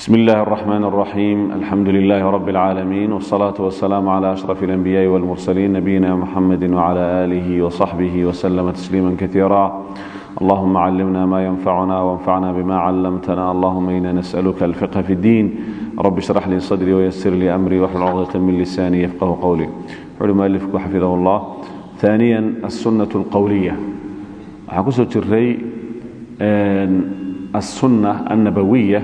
بسم الله الرحمن الرحيم الحمد لله رب العالمين والصلاة والسلام على أشرف الأنبياء والمرسلين نبينا محمد وعلى آله وصحبه وسلم تسليما كثيرا اللهم علمنا ما ينفعنا وانفعنا بما علمتنا اللهم إنا نسألك الفقه في الدين رب اشرح لي صدري ويسر لي أمري واحلل عقدة من لساني يفقه قولي حول مؤلفك حفظه الله ثانيا السنة القولية حكسو جري السنة النبوية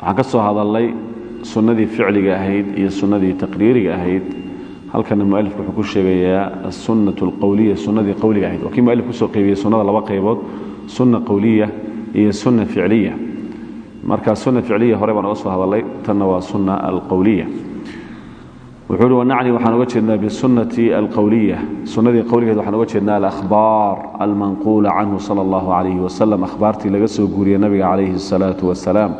waxaan ka soo hadalnay sunnadii ficliga ahayd iyo sunnadii taqriiriga ahayd. Halkana mualifku wuxuu ku sheegayaa asunat alqowliya sunnadii qowliga ahayd. Waa kii mualif ku soo sunnada laba qaybood sunna qowliya iyo sunna ficliya. Marka sunna ficliya hore baan oga soo hadalay tanna waa sunna alqowliya wuxuu uhi wanacni waxaan uga jeednaa bisunnati alqowliya sunnadii qowligeed waxaan uga jeednaa alakhbaar almanquula canhu sala allahu calayhi wasalam akhbaartii laga soo guuriyey nabiga calayhi asalaatu wasalaam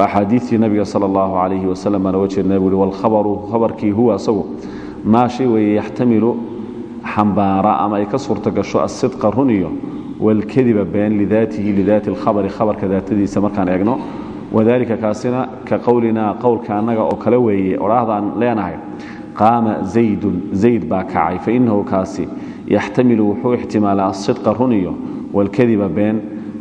axaadiitii nabiga sal allahu calayhi wasalam baan oga jeednaa buui walkhabaru khabarkii huwa asagu maa shay weeye yaxtamilu xambaara ama ay ka suurta gasho asidqa run iyo walkadiba been lidaatihi lidaati alkhabari khabarka daatadiisa markaan eegno. Wadalika kaasina ka qowlinaa qowlka annaga oo kale weeye odhaahdaan leenahay qaama zaydun zayd baa kacay fainahu kaasi yaxtamilu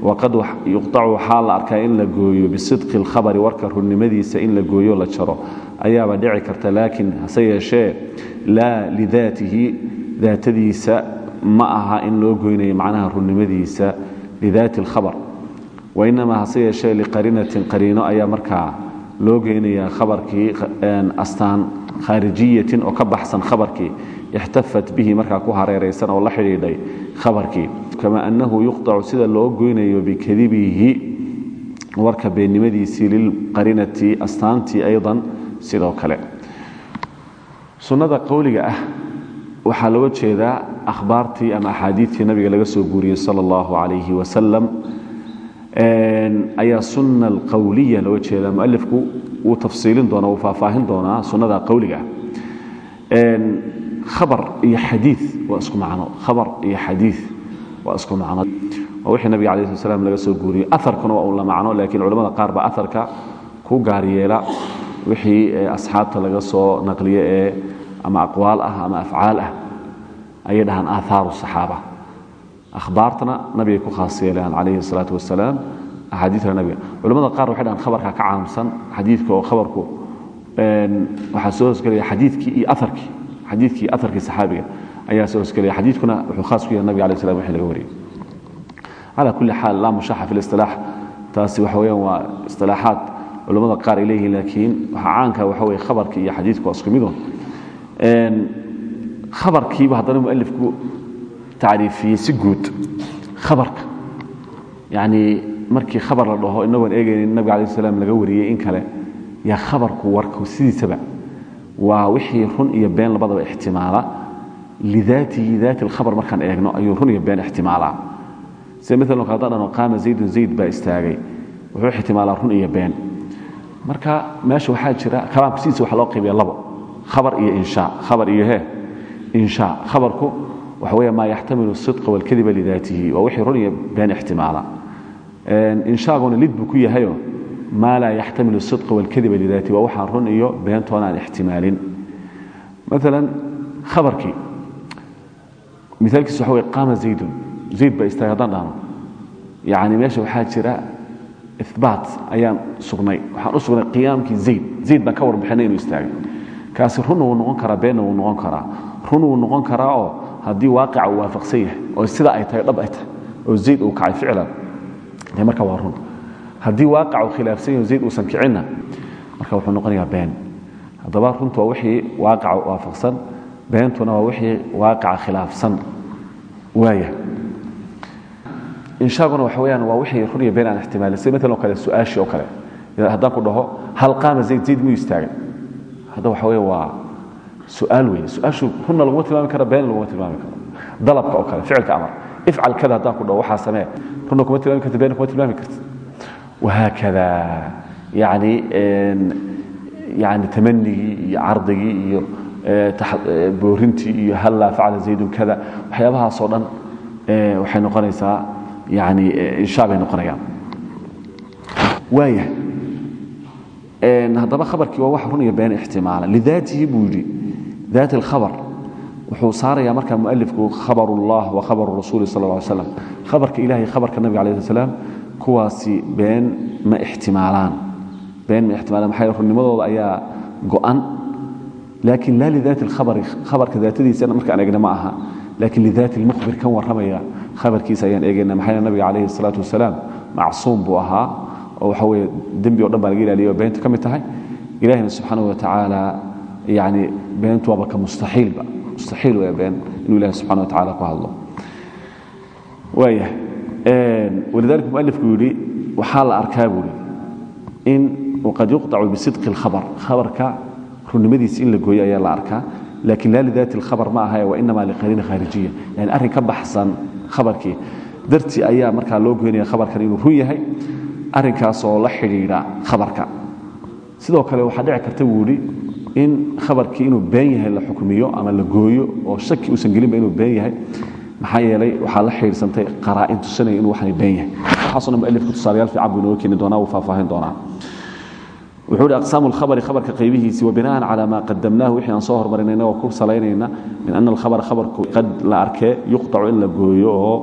waqad yuqtacu waxaa la arkaa in la gooyo bisidqi alkhabari warka runnimadiisa in la gooyo la jaro ayaaba dhici karta laakiin hase yeeshee laa lidaatihi daatadiisa ma aha in loo goynayo macnaha runnimadiisa lidaati alkhabar. Wainamaa hase yeeshee liqarinatin qariino ayaa markaa loo geynayaa khabarkii astaan khaarijiyatin oo ka baxsan khabarkii ixtafat bihi markaa ku hareeraysan oo la xidhiidhay khabarkii kama annahu yuqطacu sida loo goynayo bikadibihi warka beennimadiisii lilqarinati astaantii aydan sidoo kale sunnada qowliga ah waxaa looga jeedaa akhbaartii ama axaadiidtii nabiga laga soo guuriyey sala allahu calayhi wasalam ayaa sunna alqowliya looga jeedaa mualifku wuu tafsiilin doonaa wuu faahfaahin doonaa sunnada qowliga khabar iyo xadii waa isku macno. Khabar iyo xadii waa isku macno. Waa wixii nabiga alayh sl laga soo guuriyey. Aarkuna waa la macno laakiin culamada qaar baa aarka ku gaar wixii asxaabta laga soo naqliye ee ama aqwaal ah ama afcaal ah ayay dhahaan aahaaru saxaaba. Ahbaartana nabigay ku khaas yeelaan calayhi salaatu wasalaam nabiga. Culamada qaar waxay dhahaan khabarka ka caamsan xadiidka oo khabarku waxaa soo hosgelaya xadiidkii iyo aarkii xadiidkii aarkii saxaabiga ayaa soo hosgelaya xadiidkuna wuxuu khaas ku yahay nabig alay slam wixii laga wariyey cala kulli xaal laa mushaxa fi listilaax taasi waxa weeyaan waa istilaaxaad culamada qaar ay leeyihiin laakiin waxaa caanka waxa weye khabarkii iyo xadiidku waa isku midun khabarkiiba haddana mualifku tacriifiyey si guud. Khabarka. Yacni markii khabar la dhaho inagoon eegaynin nabiga alay slam laga wariyey in kale yaa khabarku warku sidiisaba waa wixii run iyo been labadaba ixtimaala. Lidaatihi daati alkhabar markaan eegno ayuu run iyo been ixtimaalaa. Sida maalan haddaan dhano qaama zayd baa istaagay. Wuxuu ixtimaalaa run iyo been. Marka meesha waxaa jira kalaamku sidiisa waxa loo qaybiya labo. Khabar iyo inshaa khabar iyo he inshaa khabarku waxa weeye maa yaxtamilu sidqa walkadiba lidaatihi. Waa wixii run iyo been ixtimaala. Inshaaguna lid buu ku yahayo maa laa yaxtamilu sidqa walkadiba lidaatihi waa waxaan run iyo beentoona aan ixtimaalin maalan khabarkii miaalkiis waxa wey qaama zaydun zayd baa istaagay haddaan dhahno yani meesha waxaa jira ibaat ayaan sugnay waxaan u sugnay qiyaamkii zayd zayd baan ka warbixinay inuu istaagay kaasi runna wuu noqon karaa beenna wuu noqon karaa run wuu noqon karaa oo haddii waaqica uu waafaqsan yahay oo sida ay tahay dhab ay tahay oo zayd uu kacay ficlan marka waa run haddii waaqica uu khilaafsan yahay zayd uusan kicinna marka wuxuu noqonayaa been. Haddaba runtu waa wixii waaqica waafaqsan beentuna waa wixii waaqica khilaafsan waaya inshaaguna waxa weyaan waa wixii run iyo been aan ixtimaalin sida maalan oo kale su'aashii oo kale. Haddaan ku dhaho hal qaama zayd zayd muu istaagay hadda waxa weeye waa su'aal weeye su'aashu runna laguma tilmaami karo beenna laguma tilmaami karo. Dalabka oo kale ficilka amar. Ifcal kada haddaan ku dhaho waxaa samee runna kuma tilmaami karti beenna kuma tilmaami karti wahaakada yani yani tamanigii iyo cardigii iyo boorintii iyo hallaa facala zaydun kada waxyaabahaasoo dhan waxay noqonaysaa yani inshaa bay noqonayaan waaya haddaba khabarkii waa wax run iyo been ixtimaala lidaatihi buu yidhi daat alkhabar wuxuu saarayaa markaa mualifku khabar ullah wa khabaru rasuuli sal lla slam khabarka ilahi khabarka nabiga alayh salaam kuwaasi been ma ixtimaalaan. Been ma ixtimaalaan. Maxaa runnimadooda ayaa go'an. Laakiin laa lidaati alkhabari khabarka daatadiisa markaan eegna ma aha. Laakiin lidaati almukhbir kan warramaya khabarkiisa ayaan eegayna. Maxaa nabiga calayhi salaatu wasalaam macsuum buu ahaa oo waxa weye dembi o dhan baa laga ilaaliya oo beentu ka mid tahay. Ilahina subxaanahu wa tacaala yani beentu waaba ka mustaxiilba. Mustaxiil waa been inuu ilahi subxana wa tacala ku hadlo. Waaya walidalika mualifku yidhi waxaa la arkaa buuri in waqad yuqطacu bisidqi اlkhabar khabarka runnimadiisa in la gooyo ayaa la arkaa lakin la lidaati اlkhabar ma ahae wainama liqariina khaarijiya yani arrin ka baxsan khabarkii dartii ayaa markaa loo goynaya khabarkan inuu run yahay arrinkaas oo la xidhiidha khabarka sidoo kale waxaa dhici karta buu yidhi in khabarkii inuu been yahay la xukmiyo ama la gooyo oo shaki uusan gelinba inuu been yahay maxaa yeelay waxaa la xidhiidsantay qaraa'in tusanaya inuu waxani been yahay. Waxaasoo dhan mualifku tusaalayaal fiican buu inooga keeni doonaa wuu faahfaahin doonaa. Wuxuu hi aqsaamu lkhabari khabarka qaybihiisii wabinaan calaa maa qadamnaahu wixii aan soo hormarinay inagoo ku salaynayna min ana alkhabara khabarku qad la arkee yuqtacu in la gooyo oo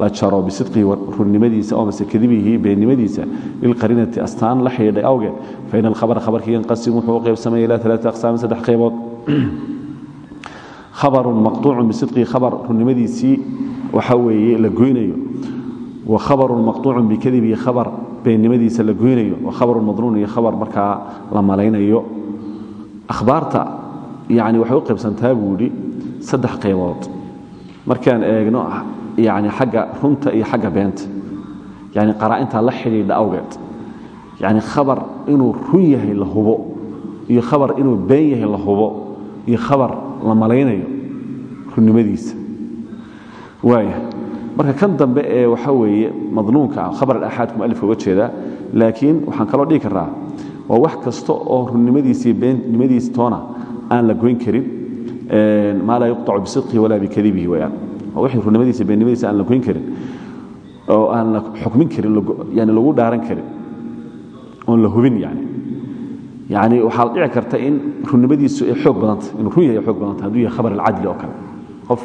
la jaro bisidqihi runnimadiisa oo mase kadibihi beennimadiisa lilqariinati astaan la xidhiidhay awgeed. Faina alkhabara khabarkii yanqasim wuxuu u qaybsamaya ilaa alaati aqsaamin saddex qaybood khabarun maqtuucun bisidqihi khabar runnimadiisii waxa weeye la goynayo. Wa khabarun maqtuucun bikadibihi khabar beennimadiisa la goynayo. Wa khabarun madnuun iyo khabar markaa la malaynayo. Akhbaarta yani waxay u qaybsantaa buu saddex qaybood. Markaan eegno yani xagga runta iyo xagga beenta. Yani qaraa'intaa la xidhiidha awgeed. Yani khabar inuu run yahay la hubo iyo khabar inuu been yahay la hubo iyo khabar la malaynayo runnimadiisa waaya marka kan dambe ee waxa weeye madnuunka ah khabar alaxaadku mualifka uga jeedaa laakiin waxaan kaloo dhigi karaa waa wax kasta oo runnimadiisa iyo beennimadiisa toona aan la goyn karin maa laa yuqطacu bisidqihi walaa bikadibihi wayaan wixii runnimadiisa beennimadiisa aan la goyn karin oo aan la xukmin karin yani lagu dhaaran karin oon la hubin yani yani waxaa dhici karta in runnimadiisu ay xoog badanta inuu run yahay xoog badanta hadduu yahay khabar alcadli oo kale. Qof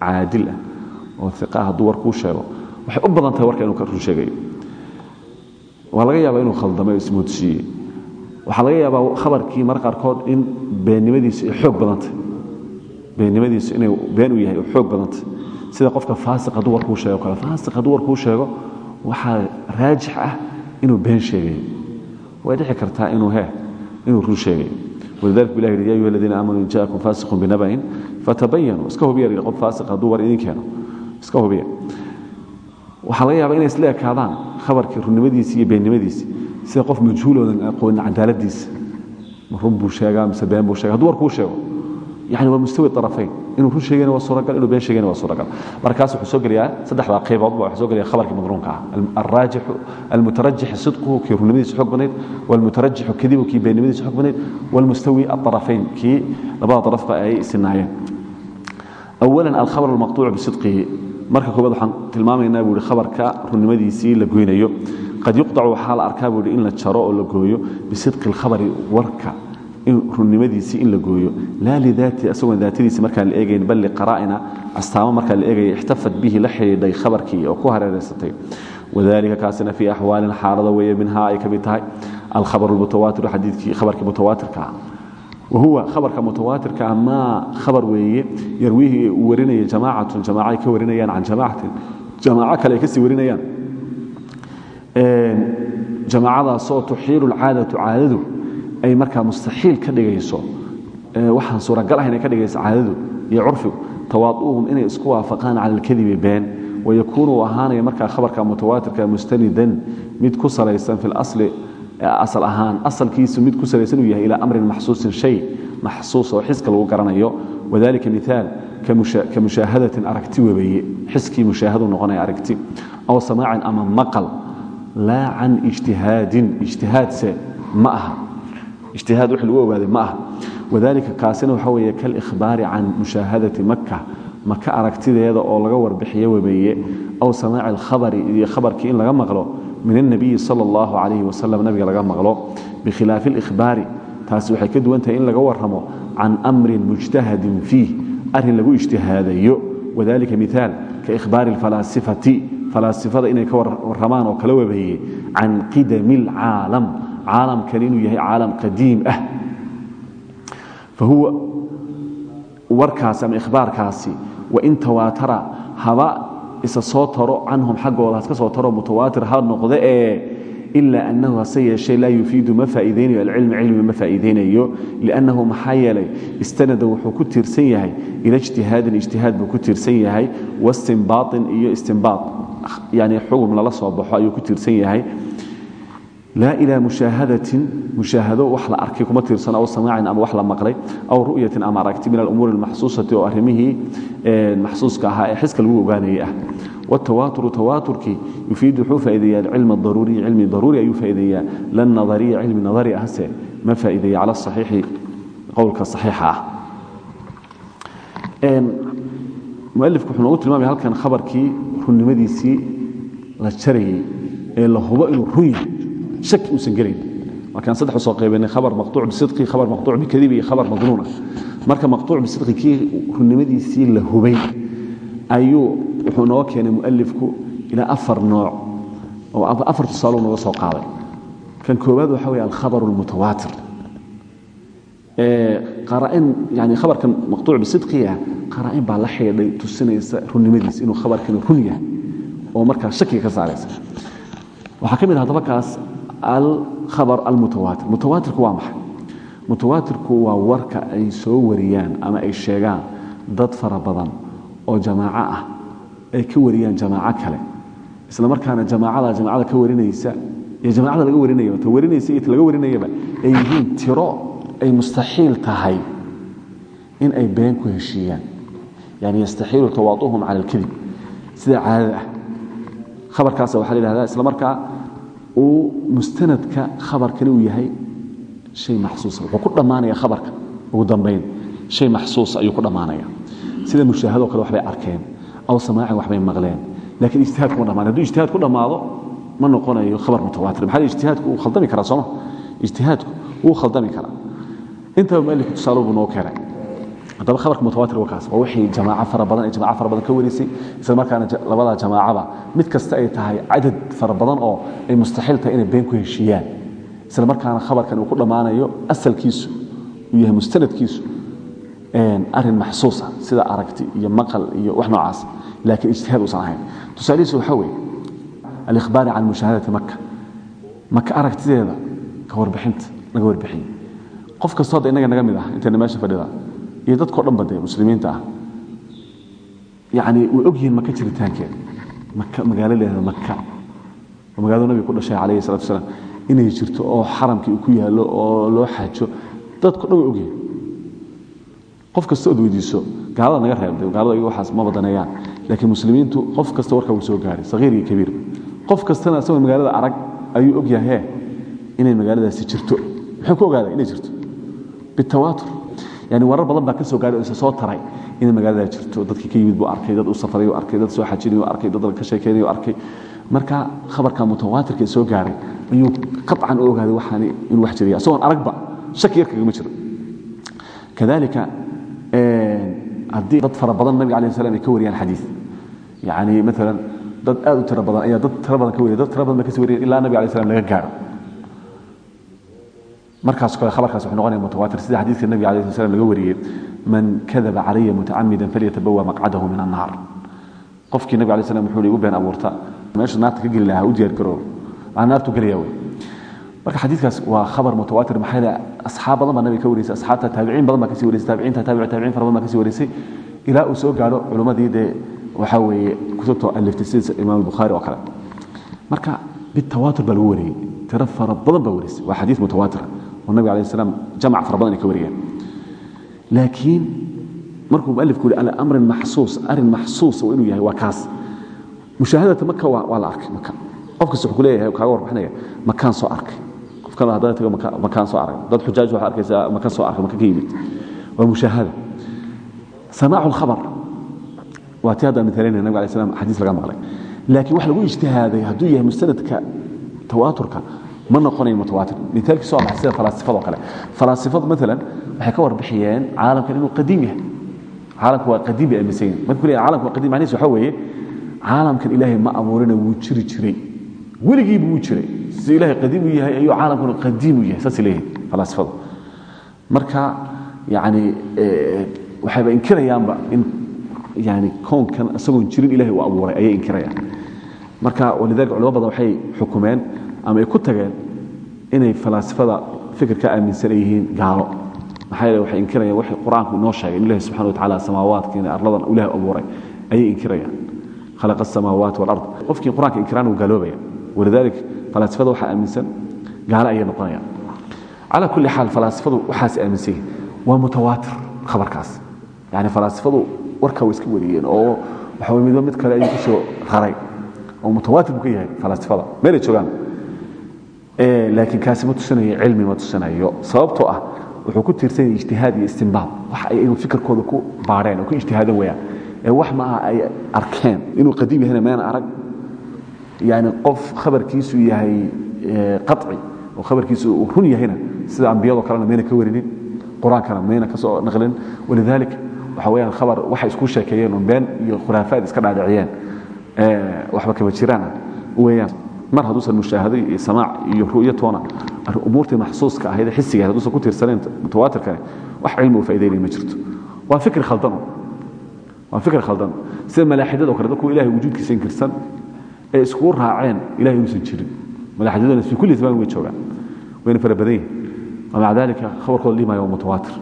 caadil ah oo iqa hadduu war sheego waxay u badan tahay warka inuu run sheegayo. Waa laga yaabaa inuu khaldamay oo ismoodsiiyey laga yaabaa khabarkii mar qaarkood in beennimadiisu ay xoog badantay. Beennimadiisu inay been u yahay oo xoog badantay. Sida qofka faasiq hadduu war sheego kale faasiq hadduu war sheego waxaa raajix ah inuu been sheegayo. Way dhici kartaa inuu he inuu run sheegayo walidalik bu yidhi ya ayuha aladiina aamanuu in jaakum faasiqun binaba'in fatabayanuu iska hubiya yidhi qof faasiq hadduu war idin keeno. Iska hubiya waxaa laga yaabaa inay isla khabarkii runnimadiisi iyo beennimadiisi sida qof majhuuloodan aqoonin cadaaladiisa. Ma run buu sheegaa mise been buu sheega haduu war kuu sheego yani waa mustawi arafayn inuu run sheegayna waa suuragal inuu been sheegayna waa suuragal markaas wuxuu soo gelayaa saddexdaa qayboodba waxaa soo gelaya khabarkii madruunka ah alraajixu almutarajixu sidquhu kii runnimadiisa xoog badnayd walmutarajixu kadibu kii beennimadiisa xoog badnayd walmustawi aarafayn kii labada darafba ay sinaayeen awalan alkhabar almaqtuucu bisidqihi marka koobaad waxaan tilmaamaynaa buu ihi khabarka runnimadiisii la goynayo qad yuqطacu waxaa la arkaa buu ihi in la jaro oo la gooyo bisidqi اlkhabari warka runnimadiisii in la gooyo. Laa lidaati asagoon daatadiisi markaan la eegayn bal liqaraa'ina astaamo markaan la eegaya ixtafat bihi la xidhiidhay khabarkii oo ku hareeraysatay. Wadalika kaasina fii axwaalin xaalado weeye minhaa ay ka mid tahay. Alkhabar اlmutawaatiru xadiidkii khabarkii mutawaatirka ah. Wahuwa khabarka mutawaatirka ah maa khabar weeye. Yarwiihi uu warinaya jamaacatun jamaaca ay ka warinayaan can jamaacatin. Jamaaco kale ay ka sii warinayaan. Jamaacadaasoo tuxiilu lcaadatu caadadu ay markaa mustaxiil ka dhigayso waxaan suuragal ahayn ay ka dhigayso caadadu iyo curfigu tawaadu'uhum inay isku waafaqaan cala alkadibi been wayakuunu uu ahaanaya markaa khabarka mutawaatirka mustanidan mid ku salaysan fi lasli asal ahaan asalkiisu mid ku salaysan uu yahay ilaa amrin maxsuusin shay maxsuus oo xiska lagu garanayo. Wadalika miaal ka mushaahadatin aragti webeeye xiskii mushaahadu noqonaya aragti. Aw samaacin ama maqal laa can ijtihaadin ijtihaadse ma aha ijtihaad wax lagu ogaaday ma ah wadaalika kaasina waxa weeye kalihbaari can mushaahadati maka maka aragtideeda oo laga warbixiyo webeeye aw samaaci alkhabari iyo khabarkii in laga maqlo min alnabiyi sala allahu calayhi wasalam nabiga laga maqlo bikhilaafi alikhbaari taasi waxay ka duwan tahay in laga warramo can amrin mujtahadin fiih arrin lagu ijtihaadayo. Wadalika miaal kaihbaari alfalaasifati falaasifada inay ka warramaan oo kala webeeye can qidami alcaalam caalamkan inuu yahay caalam qadiim ah. Fahuwa warkaasi ama ikhbaarkaasi wain tawaatara haba isa soo taro canhum xaggooda haska soo taro mutawaatir ha noqde ee ilaa annahu hase yeeshee laa yufiidu ma faa'iidaynayo alcilmi cilmi ma faa'iidaynayo liannahu maxaa yeelay istanada wuxuu ku tiirsan yahay ila ijtihaadin ijtihaad buu ku tiirsan yahay wastinbaaطin iyo istinbaad yani xugum lala soo baxo ayuu ku tiirsan yahay laa ilaa mushaahadatin mushaahado wax la arkay kuma tiirsan aw samaacin ama wax la maqlay aw ru'yatin ama aragti min alumuuri almaxsuusati oo arrimihii maxsuuska ahaa ee xiska lagu ogaanayay ah. Watawaaturu tawaaturkii yufiidu wuxuu faa'iideeyaa alcilm adaruuriyi cilmi daruuri ayuu faa'iideeyaa. Lan nadariya cilmi nadari ahse ma faa'iideeya cala saxiixi qowlka saxiixa ah. Mualifku wuxuu noogu tilmaamaya halkan khabarkii runnimadiisii la jarayey ee la hubo inuu run yahay shaki uusan gelayn. Markaan saddex u soo qaybanay khabar maqtuuc bisidqi khabar maqtuuc bikadibi iyo khabar madnuuna marka maqtuuc bisidqi kii runnimadiisii la hubay ayuu wuxuu noo keenay mualifku ilaa afar nooc oo afar tusaaluu nooga soo qaaday. Kan koowaad waxa weeye alkhabar almutawaatir yani khabarkan maqtuuc bisidqiya qara'in baa la xidhay tusinaysa runnimadiisa inuu khabarkani run yahay oo markaa shakiga ka saaraysa. Waxaa ka mid ah haddaba kaas alkhabar almutawaatir mutawaatirku waa maxay? Mutawaatirku waa warka ay soo wariyaan ama ay sheegaan dad fara badan oo jamaaco ah ay ka wariyaan jamaaco kale. Isla jamaacada jamaacada ka warinaysa iyo jamaacada laga warinayaba ta warinaysa iyo ta laga warinayaba ay yihiin tiro ay mustaxiil tahay in ay been ku heshiiyaan. Yani yastaxiilu tawaaduhum cala alkadib sida caadada ah. Khabarkaas waxaa la yidhahdaa isla uu mustanadka khabarkani uu yahay shay maxsuusa wuxuu ku dhammaanaya khabarka. Ugu dambayn shay maxsuusa ayuu ku dhammaanaya. Sida mushaahado kale waxbay arkeen aw samaacin waxbay maqleen laakiin ijtihaad kuma dhammaan hadduu ijtihaad ku dhammaado ma noqonayo khabar mutawaatir. Maxaa ijtihaadku wuu khaldami karaa sooma ijtihaadku wuu khaldami karaa. Intaba mualifku tusaale buu noo keenay haddaba khabarka mutawaatir waa kaas waa wixii jamaaco fara badan ay jamaaco fara badan ka warisay isla markaana labada jamaacaba mid kasta ay tahay cadad fara badan oo ay mustaxiil tahay inay been ku heshiiyaan. Isla markaana khabarkan uu ku dhammaanayo asalkiisu uu yahay mustanadkiisu arrin maxsuusa sida aragti iyo maqal iyo wax noocaas laakiin ijtihaad uusan ahayn. Tusaalihiisu waxaa weeye alikhbaari can mushaahadati maka maka aragtideeda ka warbixinta laga warbixiyey. Qof kastoo hadda innaga naga mid ah intayna meesha fadhida iyo dadkao dhan ba dee muslimiinta ah. Yani way og yihiin maka jiritaankeeda magaalo leedaha maka oo magaalada nabiga ku dhashay calayhi salatu wasalaam. Inay jirto oo xaramkii ku yaallo oo loo xaajo. Dadko dhan way og yihiin. Qof kasta ood weydiiso gaalada naga reebday gaalada iyagu waxaas ma badaneeyaan laakiin muslimiintu qof kasta warka uu soo gaaray sagiir iyo kabiir. Qof kastana isagoo magaalada arag ayuu og yahay inay magaaladaasi jirto. Muxuu ku ogaaday? Inay jirto. Bitawaatur yani warar badan baa ka soo gaaray isa soo taray inay magaalada jirto. Dadkii ka yimid buu arkay dad u safaray arkay dad soo xajinay arkay dad ka sheekeynay arkay. Marka khabarka mutawaatirka soo gaaray ayuu qaطcan u ogaaday waxaan inuu wax jiraya isagoon aragba shaki yar kagama jiro. Kadalika haddii dad fara badan nabiga alayh salam ay ka wariyaan xadiid yani maalan dad aad u tiro badan ayaa dad tiro badan ka wariya dad tiro badan ba kasi wariyan ilaa nabiga alayh salam laga gaaro markaas kale khabarkaas wuxuu noqonaya mutawaatir. Sida xadiidka nabiga alayh salam laga wariyey man kadaba calaya mutacamidan falyatabawa maqcadahu min annaar. Qofkii nabiga alayh salam wuxuu igu been abuurta. Meesha naarta ka geli lahaa u diyaar garoobo aa naartu gelaya wey. Marka xadiidkaas waa khabar mutawaatir maxaa yeele asxaab badan baa nabiga ka wareysay asxaabta taabiciin badan baa ka sii wareysay taabiciinta taabici taabiciin fara badan baa ka sii wareysay. Ilaa uu soo gaadho culimmadii dee waxaa weeye kutubta aliftay sida imaam albukhaari oo kale. Marka bitawaatur baa lagu wariyey tiro fara badan baa wareysay. Waa xadiid mutawaatira oo nabiga alayh salaam jamac fara badan ay ka wariyeen. Laakiin markuu mualifku yihi ala amrin maxsuus arrin maxsuus waa inuu yahay waa kaas. Mushaahadata maka waa la arkay maka qof kasta wuxuu ku leeyahay kaaga warbixinaya makaan soo arkay. Qofkana haddana tago makaan soo arag dad xujaaj waxaa arkaysaa maka soo arkay maka ka yimid. Waa mushaahada. Samaacu lkhabar waa tii haddaan mitaalayna nabiga alay slam xadiis laga maqlay. Laakiin wax lagu ijtihaaday hadduu yahay mustanadka tawaaturka ma noqonayo mutawaatir. Mithaalkiisu waa maxay sida falaasifada oo kale. Falaasifadu maalan waxay ka warbixiyeen caalamkan inuu qadiim yahay. Caalamku waa qadiim bay aaminsan yihiin marka kuleeyahay caalamku waa qadiim macnihiis waxaa weeye caalamkan ilaahay ma abuurina wuu jiri jiray. Weligiiba wuu jiray. Siduu ilaahay qadiim u yahay ayuu caalamkuna qadiim u yahay. Saasay leeyihiin falaasifadu. Marka yani waxayba inkirayaanba in yani koonkan isagoon jirin ilahay uu abuuray ayay inkirayaan. Marka walidalika culamo badan waxay xukumeen ama ay ku tageen inay falaasifada fikirka aaminsan ay yihiin gaalo. Maxaa yeele waxay inkirayaan waxay qur'aanku inoo sheegay in ilahi subxana wa tacala samaawaadka inay arladan ilahay abuuray ayay inkirayaan. Khalaqa asamaawaati walard qofkii qur'aanka inkiraan uu gaaloobaya walidalik falaasifada waxaa aaminsan gaalo ayay noqonayaan. Calaa kulli xaal falaasifadu waxaas aaminsan yihiin waa mutawaatir khabarkaas. Yani falaasifadu warka way iska wariyeen oo waxa way midba mid kale ayuu ku soo raray. Oo mutawaatir buu ka yahay falaasifada. Meelay joogaan laakiin kaasi ma tusinayo cilmi ma tusinayo. Sababtoo ah wuxuu ku tiirsan yahay ijtihaad iyo istinbaad wax ay iyagu fikirkooda ku baadheen oo ku ijtihaadan wayaan ee wax ma aha ay arkeen. Inuu qadiim yahayna meena arag. Yani qof khabarkiisu yahay qaci oo khabarkiisu uu run yahayna sida ambiyadoo kalena mayna ka warinin qur'aankana mayna ka soo naqlin. Walidalik waxa weyaan khabar waxay isku sheekeeyeen oo been iyo khuraafaad iska dhaadhiciyeen. Waxba kama jiraan. Weyaan mar hadduusan mushaahado iyo samaac iyo ru'yo toona umuurtii ahayd xisiga haduusan ku tiirsanayn mutawaatirkane wax cilmi u ma jirto. Waa fikri khaldano waa fikri khaldano sida malaaxidada o kale dadku ilahay wujuudkiisa inkirsan ee iskuu raaceen ilahay inuusan jirin. Malaaxidaduna fii kulli zamanin way joogaan wayna fara badan yihiin wamaca daalika khabarkooda dhimaaya mutawaatir.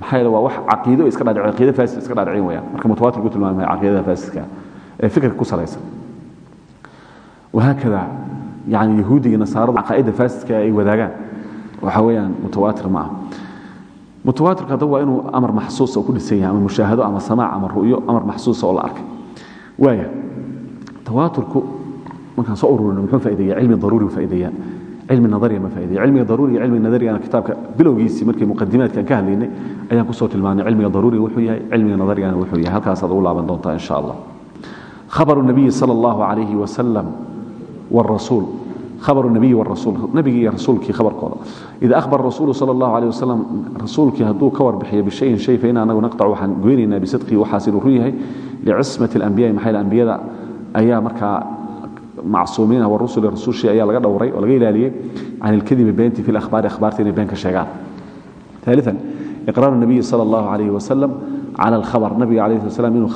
Maxaa yeele wax caqiido iska dhaadhiceen caqiido faasid iska dhaadhiceen wayaan marka mutawaatir ku tilmaamaya caqiidada faasidka ee fikirka ku salaysan. Wahaakada yani yahuudiga nasaarada caqaa'idda faasidka ay wadaagaan. Waxaa weeyaan mutawaatir ma aha. Mutawaatirka hadda waa inuu amar maxsuusa ku dhisan yahay ama mushaahado ama samaac ama ru'yo amar maxsuusa oo la arkay. Waaya tawaaturku markaan soo ururino muxuu faa'ideeyaa cilmi daruuri buu faa'ideeyaa cilmi nadariya ma faa'ideeya cilmiga daruuri iyo cilmiga nadariga aan kitaabka bilowgiisii markii muqadimaadka aan ka hadlaynay ayaan ku soo tilmaanay cilmiga daruuriga wuxuu yahay cilmiga nadarigana wuxuu yahay. Halkaasaad ugu laaban doontaa insha allah. Khabaru nabiyi sala allahu calayhi wasalam والرسول خبر النبي والرسول نبي رسولك خبر قوضة إذا أخبر الرسول صلى الله عليه وسلم رسولك هدو كور بحي بشيء شيء فإن أنا نقطع وحن قويننا بصدقه وحاسل ريه لعصمة الأنبياء محل الأنبياء أيام مركا معصومين والرسل الرسول شيء أيام لقد دوري ولقي لالي عن الكذب بينتي في الأخبار أخبارتني بينك الشيغان ثالثا إقرار النبي صلى الله عليه وسلم على الخبر النبي عليه الصلاة والسلام إنه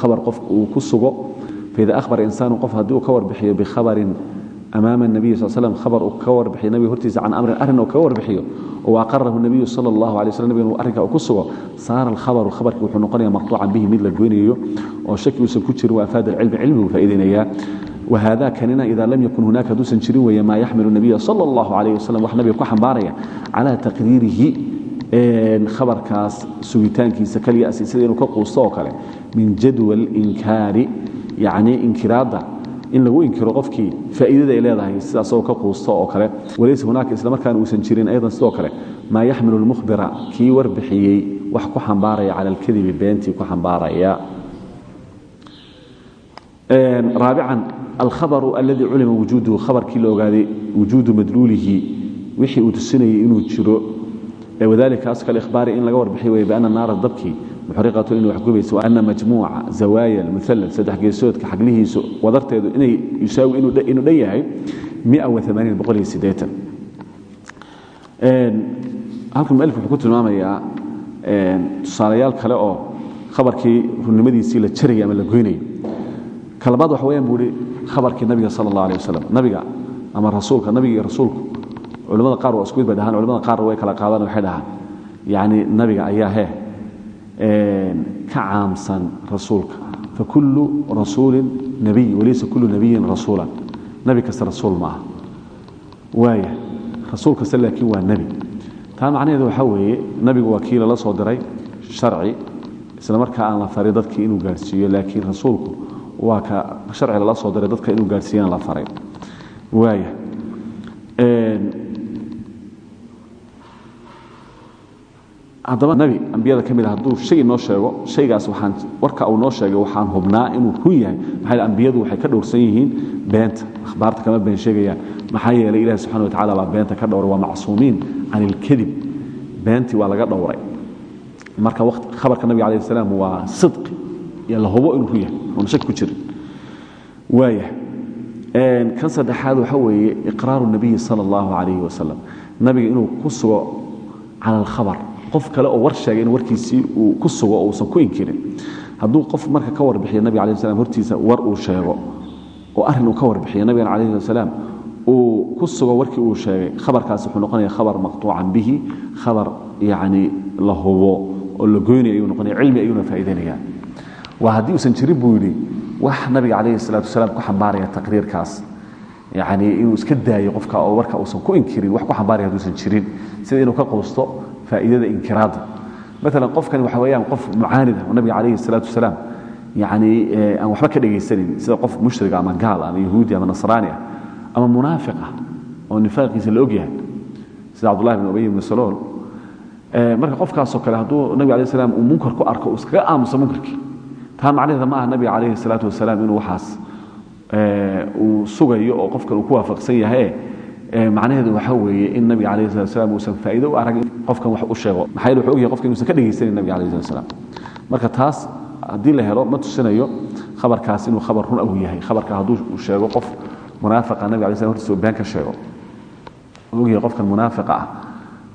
amaama nabiy sal slam khabar uu ka warbixiyo nabiga hortiisa can amrin arrin uu kaga warbixiyo oo aqarahu nabiyu sala allahu alay slam nabiga inuu arrinka uu ku sugo saara alkhabaru khabarkii wuxuu noqonaya marfuucan bihi mid la goynayo oo shaki uusan ku jirin wa afaada alcilmi cilmi buu faa'iidaynayaa whada kanina ida lam yakun hunaaka haduusan jirin weeye maa yaxmilu nabiya sala allahu calayh wasalam wax nabiga ku xambaaraya calaa taqriirihi khabarkaas sugitaankiisa kaliyaasi sida inuu ka quusto oo kale min jadwal inkaari yacnii inkiraadda in lagu inkiro qofkii faa'iidada ay leedahay sidaasoo ka quusto oo kale. Walaysa hunaaka isla markaan uusan jirin aydan sidoo kale. Maa yaxmilu lmukhbira kii warbixiyey wax ku xambaaraya cala alkadibi beentii ku xambaaraya. Raabican alkhabaru alladii culima wujuuduhu khabarkii la ogaaday wujuudu madluulihi wixii uu tusinayay inuu jiro. Wadalika aska alikhbaari in laga warbixiy weye biana naara dabkii muxriqatu inay wax gubayso wa ana majmuuca zawaaya almuthallal saddex geesoodka xaglihiisu wadarteedu inay yusaawi inuu dhan yahay halkan mualif wuxuu ku tilmaamayaa tusaalayaal kale oo khabarkii runnimadiisii la jaraya ama la goynayo. Kalabaad waxa weyaan buu ihi khabarkii nabiga sala allah alih wasalam nabiga ama rasuulka nabiga iyo rasuulku. Culamada qaar waa isku mid bay dhahaan culamada qaar way kala qaadaan waxay dhahaan. Yacni nabiga ayaa hee ka caamsan rasuulka fakulu rasuulin nabiy walaysa kulu nabiyin rasuula nebi kasta rasuul ma waaya rasuul kasta laakiin waa nebi taa macnaheedu waxaa weeye nebigu waa kii lala soo diray sharci isla aan la faray dadkii inuu gaarhsiiyo laakiin rasuulku waa ka sharci lala soo diray dadka inuu gaarhsiiyana la faray waaya haddaba nebi ambiyada ka mid a hadduu shay noo sheego shaygaas waxaan warka uu noo sheegay waxaan hubnaa inuu run yahay. Maxaa ambiyadu waxay ka dhowrsan yihiin beenta. Akhbaarta kama been sheegayaan. Maxaa yeelay ilahi subxana wa tacala baa beenta ka dhowray. Waa macsuumiin can ilkadib beentii waa laga dhowray. Marka khabarka nabiga alayh salaam waa sidqi iyo la hubo inuu ku yahay. Oona shaki ku jirin. Waaya kan saddexaad waxa weeye iqraaru nabiyi sala allahu calayhi wasalam nabiga inuu ku sugo cala alkhabar qof kale oo war sheegay in warkiisii uu ku sugo oo uusan ku inkirin hadduu qof marka ka warbixiyo nabiga alayh salam hortiisa war uu sheego oo arrin uu ka warbixiyo nabigana calayhi wasalaam uu ku sugo warkii uu sheegay khabarkaasi wuxuu noqonaya khabar maqtuucan bihi khabar yacni la hubo oo la goynaya ayuu noqonaya cilmi ayuuna faa'iidaynaya waa haddii uusan jirin buu yidhi wax nabiga calayhi salaatu wasalaam ku xambaaraya taqriirkaas. Yacni inuu iska daayo qofka oo warka uusan ku inkirin wax ku xambaaraya hadduusan jirin sida inuu ka quusto faa'iidada inkiraadda maalan qofkan waxa weeyaan qof mucaanida oo nabiga calayhi salaatu wasalaam yacni aan waxba ka dhegaysanin sida qof mushriga ama gaal ama yahuudi ama nasraani ah ama munaafiq ah oo nifaaqiisa la og yahay sida cabdullahi bin ubay ibn salool marka qofkaasoo kale hadduu nabiga alayh salam uu munkar ku arko uu iskaga aamuso munkarkii taa macnaheeda ma aha nabiga calayhi salaatu wasalaam inuu waxaas uu sugayo oo qofkan uu ku waafaqsan yahay macnaheedu waxa weeye in nabiga calayhi salatu wasalaam uusan faa'iido u arag qofkan wax u sheego. Maxaa yeele wuxuu og yahay qofka inuusan ka dhegaysanin nabiga salatu wasalaam marka taas haddii la helo ma tusinayo khabarkaas inuu khabar run uu yahay. Khabarka hadduu sheego qof munaafiqa nabiga alay slam hortiisa been ka sheego. Og yahay qofkan munaafiqa ah.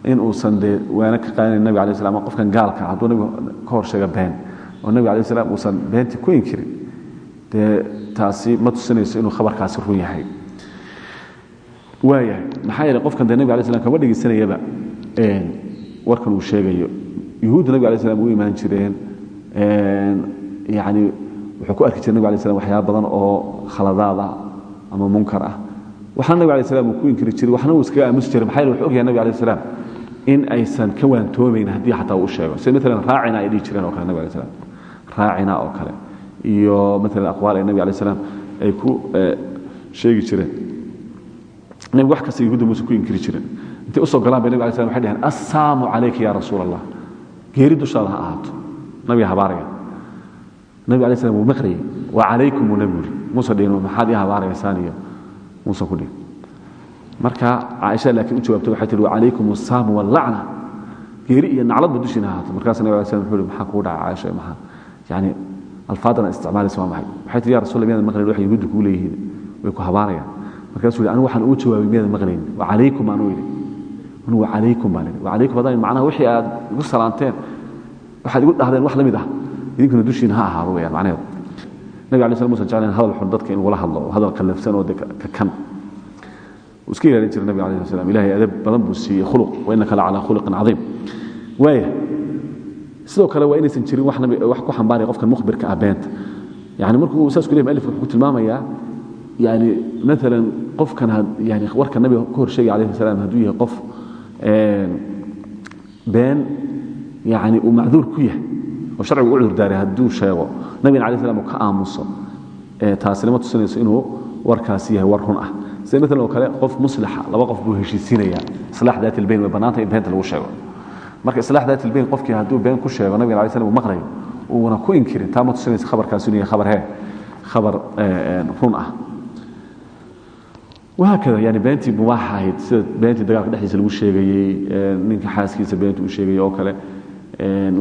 In uusan dee waana ka qaadanayn nabiga alay slam qofkan gaalka hadduu nabiga ka hor sheega been. Oo nabiga alay slam uusan beentii ku inkirin dee taasi ma tusinayso inuu khabarkaasi run yahay waayahay maxaa yeele qofkan dee nabiga alay slam kama dhegaysanayaba warkan uu sheegayo. Yuhuudda nabiga alay slam u imaan jireen yani wuxuu ku arki jiray nabig alay slam waxyaaba badan oo khaladaad ah ama munkar ah. Waxna nabig alay slam ku inkiri jiray waxna uu iskaga aamusi jiray maxaa wuxuu ogyahay nabig alay slam in aysan ka waantoomayn haddii xataa uu sheego. Sida maalan raacina ay dhihi oo kale nabig alay slam raacina oo kale. Iyo maalan aqwaal ay nabig alay slam ay ku sheegi jireen nabig wax kasta yahuudda muuse ku inkiri jireen intay u soo galaan bay nabig alay slam waxay dhaheen assaamu calayka ya rasuul allah geeri dushaada ha ahaato nabiga habaaraya. Nabig alay slam wuu maqrayay wa calaykum uu nabigu yidhi muuse dhihin maxaad ii habaaraysaan iyo muuse ku dhihin marka caaisha laakiin u jawaabtay waxay tihi wa calaykum assaamu wallacna geeri iyo nacladba dushiina ahaato. Markaas nabig alay slam wuxuu yihi maxaa kugu dhaca caaisha maxaa? Yani alfaadana isticmaalaysa waa maxay? Waxay tihi ya rasul allah miyaadan maqlayn wax yahuudda kuu leeyihiin way ku habaarayaan markaasuu yihi anigu waxaan ugu jawaabay miyaadan maqlayn? Wa calaykum aan u yidhi. Anigu wa calaykum baan idhi wa calaykum haddaan macnaha wixii aad igu salaanteen waxaad igu dhahdeen wax la mid ah idinkuna dushiina ha ahaado weyaan macnaheedu. Nabi alay slam musan jeclayn hadal xun dadka in lagula hadlo hadal qallafsan oo ka kan. Wuu iska ilaalin jiray nabiga alayh salam ilahay adab badan buu siiyey khuluq wa innaka la calaa khuluqin cadiim. Waaya sidoo kale waa inaysan jirin wax ku xambaaraya qofkan mukhbirka ah beenta. Yani markuu saas ku leeyahay alif wuxuu ku tilmaamayaa yani maalan qofkan yani warka nabiga ka hor sheegay alayhi salam hadduu yahay qof been yani uu macduur ku yahay oo sharcigu u cudurdaaray hadduu sheego nabigana alay slam uu ka aamuso taasina ma tusinayso inuu warkaasi yahay war run ah. Sida maalan oo kale qof muslixa laba qof buu heshiisiinaya islaax daat ilbayn way bannaanta in beenta lagu sheego. Marka islaax daat ilbayn qofkii hadduu been ku sheego nabigana alay slam uu maqlayo uuna ku inkirin taa ma tusinayso khabarkaasi inuu yahay khabar hee khabar run ah wahaakada yani beentii mubaaxa ahayd sida beentii dagaalka dhexdiisa lagu sheegayey ninka xaaskiisa beentii uu sheegayey oo kale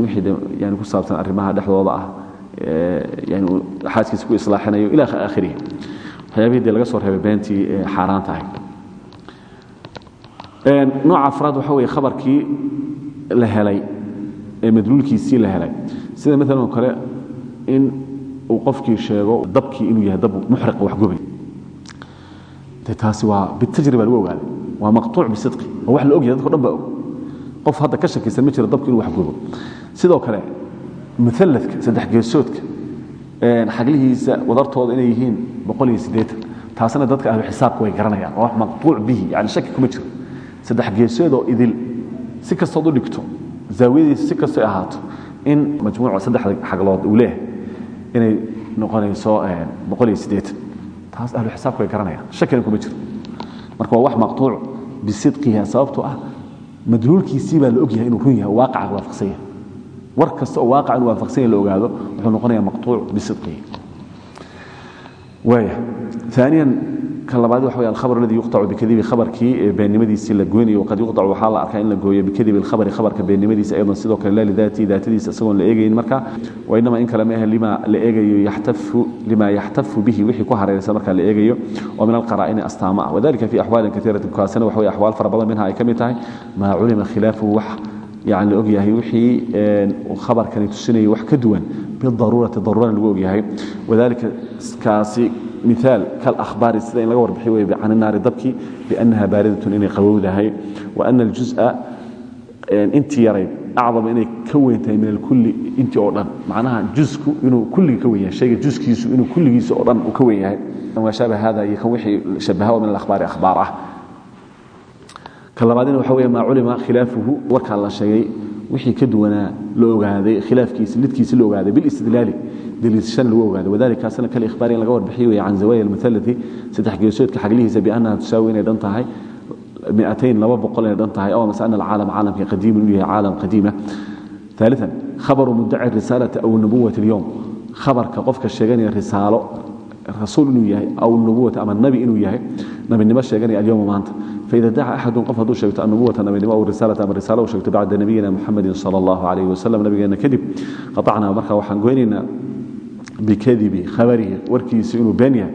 wixii yani ku saabsan arrimaha dhexdooda ah yani uu xaaskiisa ku islaaxinayo ila aakhirihi waxyaabihii dee laga soo reebay beentii xaaraanta ahayd nooca afraad waxa weeye khabarkii la helay ee madluulkiisii la helay. Sida maalan oo kale in uu qofkii sheego dabkii inuu yahay dab muxriqa wax gubay. de taasi waa bitajriba lagu ogaaday waa maqtuuc bisidqi. Waa wax la ogyahay dadko dhan baa og. Qof hadda ka shakisan ma jiro dabku inuu wax gubo sidoo kale mualladka saddex geesoodka xaglihiisa wadartooda inay yihiin boqol iyo siddeetan taasna dadka ahlu xisaabka way garanayaan. Waa wax maqtuuc bihi yani shaki kuma jiro. Saddex geesoodoo idil si kastood u dhigto zaawiyadiisa si kastoy ahaato in majmuuca saddexda xaglood uu leeyahay inay noqonayso boqol iyo siddeetan taas ahlu xisaabku way garanayaan. Shakina kuma jiro marka waa wax maqtuuc bisidqiha sababtoo ah madluulkiisii baa la ogyahay inuu run yahay waaqaca waafaqsan yahay. War kasta oo waaqaca inuu waafaqsan yahay la ogaado wuxuu noqonayaa maqtuuc bisidqihi. Waaya aaniyan kan labaad waxa wey alkhabar aladi yuqطacu bikadibi khabarkii beennimadiisii la goynayo waqad yuqطacu waxaa la arkaa in la gooyo bikadibi alkhabari khabarka beennimadiisa aydan sidoo kale laa lidaatihi daatadiisa isagoon la eegayn. Marka wainama in kale ma ahe lima la eegayo yaxtafu lima yaxtafu bihi wixii ku hareeraysan marka la eegayo oo min alqaraa'ini astaamo ah wadalika fi axwaalin kaiiratin kaasina waxa wey axwaal fara badan minha ay ka mid tahay maa culima khilaafuhu wax yani la ogyahay wixii khabarkani tusinayay wax ka duwan bidaruurati daruurana lagu ogyahay. Wadalika kaasi miaal kalahbaari sida in laga warbixiy wey can inaari dabki biannaha baaridatun inay qabowdahay wa ana aljuزa intii yarayd acdama inay ka weyn tahay min alkulli intii oo dhan. Macnaha jusku inuu kulligii ka wen yahay shayga juskiisu inuu kulligiisa oo dhan uu ka wen yahay. Maa shaaba hada iyo kan wixii shabaha min alahbaari ahbaar ah. Ka labaadina waxa wey maa culima khilaafuhu warkaa la sheegay wixii ka duwanaa la ogaaday khilaafkiisa lidkiisa la ogaaday bilistidlaali daliishana lagu ogaaday wadalikaasna kalihbaari in laga warbixiy wey can zawaya almualati saddex geesoodka xaglihiisa biannaha tusaawi inay dhan tahay miatayn laba boqol inay dhan tahay oo mase ana alcaalam caalamka qadiimun inuu yahay caalam qadiima ثالثا خبر مدعي الرسالة أو النبوة اليوم خبر كقفك الشيغاني الرسالة رسول إنه يهي أو النبوة أما النبي إنه يهي نبي النبي الشيغاني اليوم ما أنت فإذا دعا أحد قف هدو شيغت النبوة نبي النبي أو الرسالة أما الرسالة وشيغت بعد نبينا محمد صلى الله عليه وسلم نبينا كذب قطعنا مركة وحنقويننا bikadibi khabarihi warkiisa inuu been yahay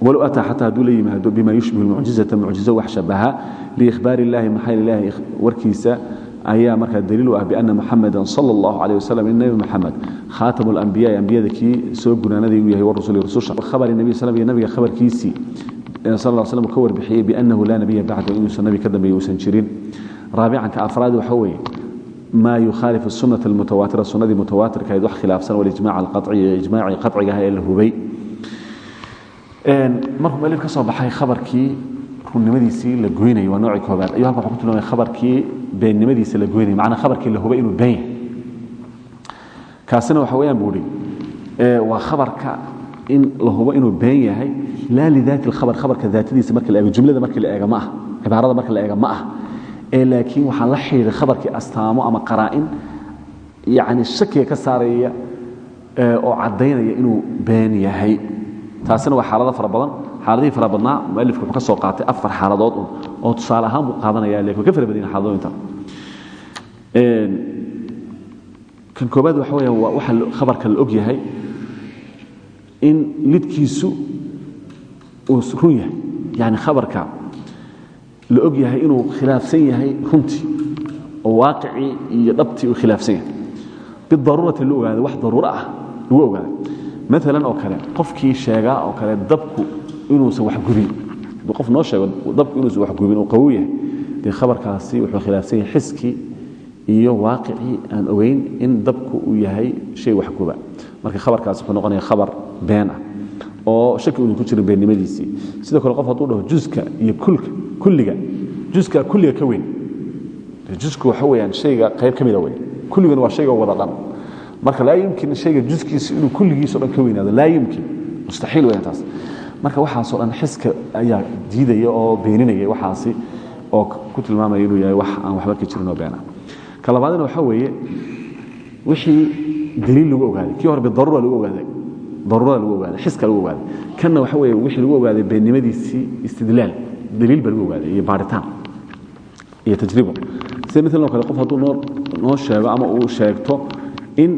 walow ataa xataa hadduu la yimaado bima yushbihu mucjizata mucjizo wax shabaha liikhbaari illaahi maxay ilaahi warkiisa ayaa markaa daliil u ah biana muxamedan sala allahu caleh wasalam in nebi moxamed khaatamu alambiyaai ambiyada soo gunaanadii uu yahay warusuli rususha khabari nabiy slam iyo nabiga khabarkiisii sal l slam ka warbixiyey biannahu laa nabiya bacdu inuusan nabi ka dambeeye uusan jirin raabicanka afraad waxa weeye maa yukhaalifu sunata almutawaatira sunnadii mutawaatirkahayd wax khilaafsan walijmac alqaci iyo ijmaacii qacigaha ee la hubay. Markuu malif ka soo baxay khabarkii runnimadiisii la goynayay waa noocii koobaad ayuu halkan wuxuu ku tilmaamay khabarkii beennimadiisa la goynayay macnaa khabarkii la hubay inuu been yahay. Kaasina waxa weeyaan buu ihi waa khabarka in la hubo inuu been yahay laa lidaati alkhabar khabarka daatadiisa marka la eego jumlada marka la eega ma ah cibaarada marka la eega ma ah laakiin waxaa la xidhiiray khabarkii astaamo ama qaraa'in yacni shakiga ka saaraya oo caddaynaya inuu been yahay. Taasina waa xaalado fara badan. Xaaladihii fara ka soo qaatay afar xaaladood oo tusaale ahaan buu qaadanaya laakiin way ka fara badan yihiin xaaladooyinta kan koobaad waxa weeya waa waxa khabarka la og yahay in lidkiisu uu run yahay. Yani khabarka la og yahay inuu khilaafsan yahay runtii oo waaqicii iyo dhabtii uu khilaafsan yahay. Bidaruurati la ogaaday wax daruuro ah lagu ogaaday maalan oo kale qofkii sheegaa oo kale dabku inuusan wax gubin. Qof noo sheego dabku inuusan wax gubin uu qawow yahay khabarkaasi wuxuu khilaafsan yahay xiskii iyo waaqicii aan ogeyn in dabku uu yahay shay wax guba. Marka khabarkaasi wuxuu noqonaya khabar been ah oo shaki uunan ku jirin beennimadiisii sidoo kale qof hadduu dhaho juska iyo kulliga juska kulliga ka weyn. Jusku waxa weeyaan shayga qayb ka mida weyn. Kulligana waa shayga wada dhan marka laa yumkin shayga juskiisa inuu kulligiisao dhan ka weynaado laa yumkin. Mustaxiil weeyaan taas. Marka waxaasoo dhan xiska ayaa diidaya oo beeninaya waxaasi oo ku tilmaamaya inuu yahay wax aan waxba ka jirin oo beena. Ka waxaa weeye wixii daliil lagu ogaaday kii hore bidaruura lagu ogaaday daruurada lagu ogaaday xiska lagu ogaaday kanna waxa weeye wixii lagu ogaaday beennimadiisii istidlaal daliil ba lagu ogaaday iyo baaritaan iyo tajribo sida oo kale qof hadduu noo sheego ama uu sheegto in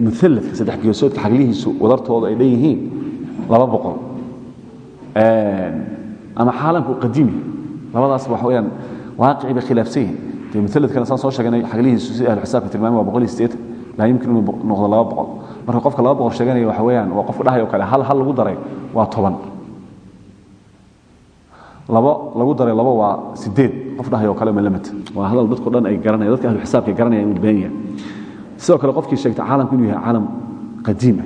mualladka saddex geesoodka xaglihiisu wadartooda ay dhan yihiin laba boqol ama xaalamku qadiimi labadaas waxa weyaan waaqicii bay khilaafsan yihiin dee mualladkana saan soo sheeganay xaglihiisu si ahlu xisaabka tilmaamay waa boqol iyo siddeetan laa yumkin inuu noqdo laba boqol marka qofka laba boqol waxa weeyaan waa qofka dhahay oo kale hal hal lagu daray waa toban. Labo lagu daray labo waa sideed qof dhahay oo kale malamat waa hadal dadko dhan ay garanaya dadka ahlu xisaabka ay inuu been yahay. Sidoo kale qofkii sheegtay caalamku inuu yahay caalam qadiima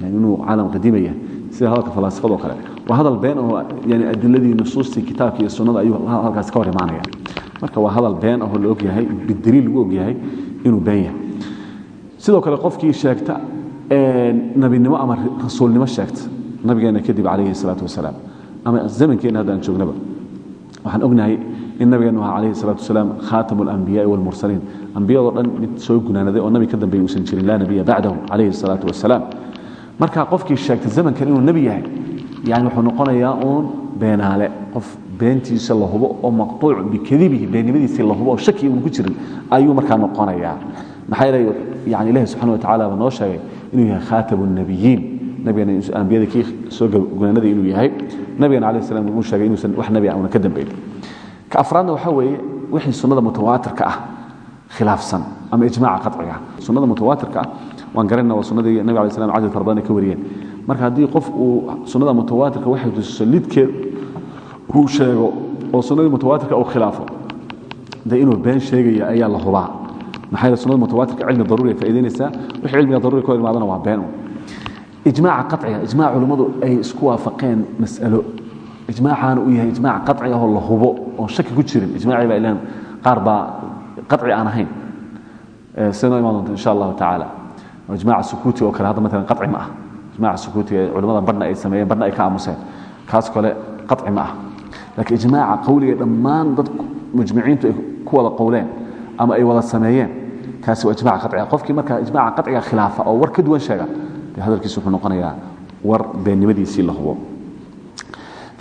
yani inuu caalam qadiima yahay. Sida hadalka falaasifada kale. Waa hadal been oo yani adiladii nusuustii kitaabka sunnada ayuu halkaas ka hor marka waa hadal been ahoo la og yahay bidaliil lagu inuu been yahay. Sidoo kale qofkii sheegta nabinimo ama rasuulnimo sheegta nabigeena kadib calayhi salaatu wasalaam. Ama zamankeenna haddaan joognaba. Waxaan ognahay in nabigeenu ahaa calayhi salaatu wasalaam khaatamu alambiyaai walmursaliin ambiyadoo dhan mid soo gunaanaday oo nabi ka dambeeya uusan jirin laa nabiya bacdahu calayhi salaatu wasalaam. Marka qofkii sheegtay zamankan inuu nebi yahay yani wuxuu noqonayaa uun beenaale. Qof beentiisa la hubo oo maqtuuc bikadibihi beennimadiisii la hubo oo shaki uun ku jirin ayuu markaa noqonayaa. Maxaa yeelay yani ilahi subxana wa tacala baa noo sheegay inuu yahay khaatamu الnabiyiin nabigana ambiyada kii soo gunaanada inuu yahay. Nabigana alayh salam uu sheegay inuusan wax nebi una ka dambayn ka afraadna waxaa weeye wixii sunnada mutawaatirka ah khilaafsan ama ijmaaca qaciga sunnada mutawaatirka ah waan garanayna waa sunnadii nabig alay slam cadad fara badan ay ka wariyeen. Marka haddii qof uu sunnada mutawaatirka waxay tusiso lidkeed uu sheego oo sunnadii mutawaatirka uu khilaafo de inuu been sheegaya ayaa la hubaa maxaa yeele sunnada mutawaatirka cilmi daruuri ay faa'idaynaysaa wixii cilmiga daruuri ka hor imaadana waa been ijmaaca qaciga ijmaac culimmadu ay isku waafaqeen mas'alo. Ijmaacaana uu yahay ijmaac qaci ahoo la hubo oon shaki ku jirin. Ijmaacii baa ilaan qaar baa qaci aan ahayn. Sida noo imaan doonta insha allahu tacaala. Ijmaaca sukuuti oo kale hadda matalan qaci ma ah. Ijmaaca sukuutiga ee culimmada badhna ay sameeyeen badhna ay ka aamuseen. Kaas kale qaci ma ah. Laakiin ijmaaca qawliga dhammaan dad mujmiciintu ay ku wada qowleen ama ay wada sameeyeen kaasi waa ijmac qaciga qofkii marka ijmaaca qaciga khilaafa oo war ka duwan sheega dee hadalkiisu wuxuu noqonayaa war beennimadiisii la hubo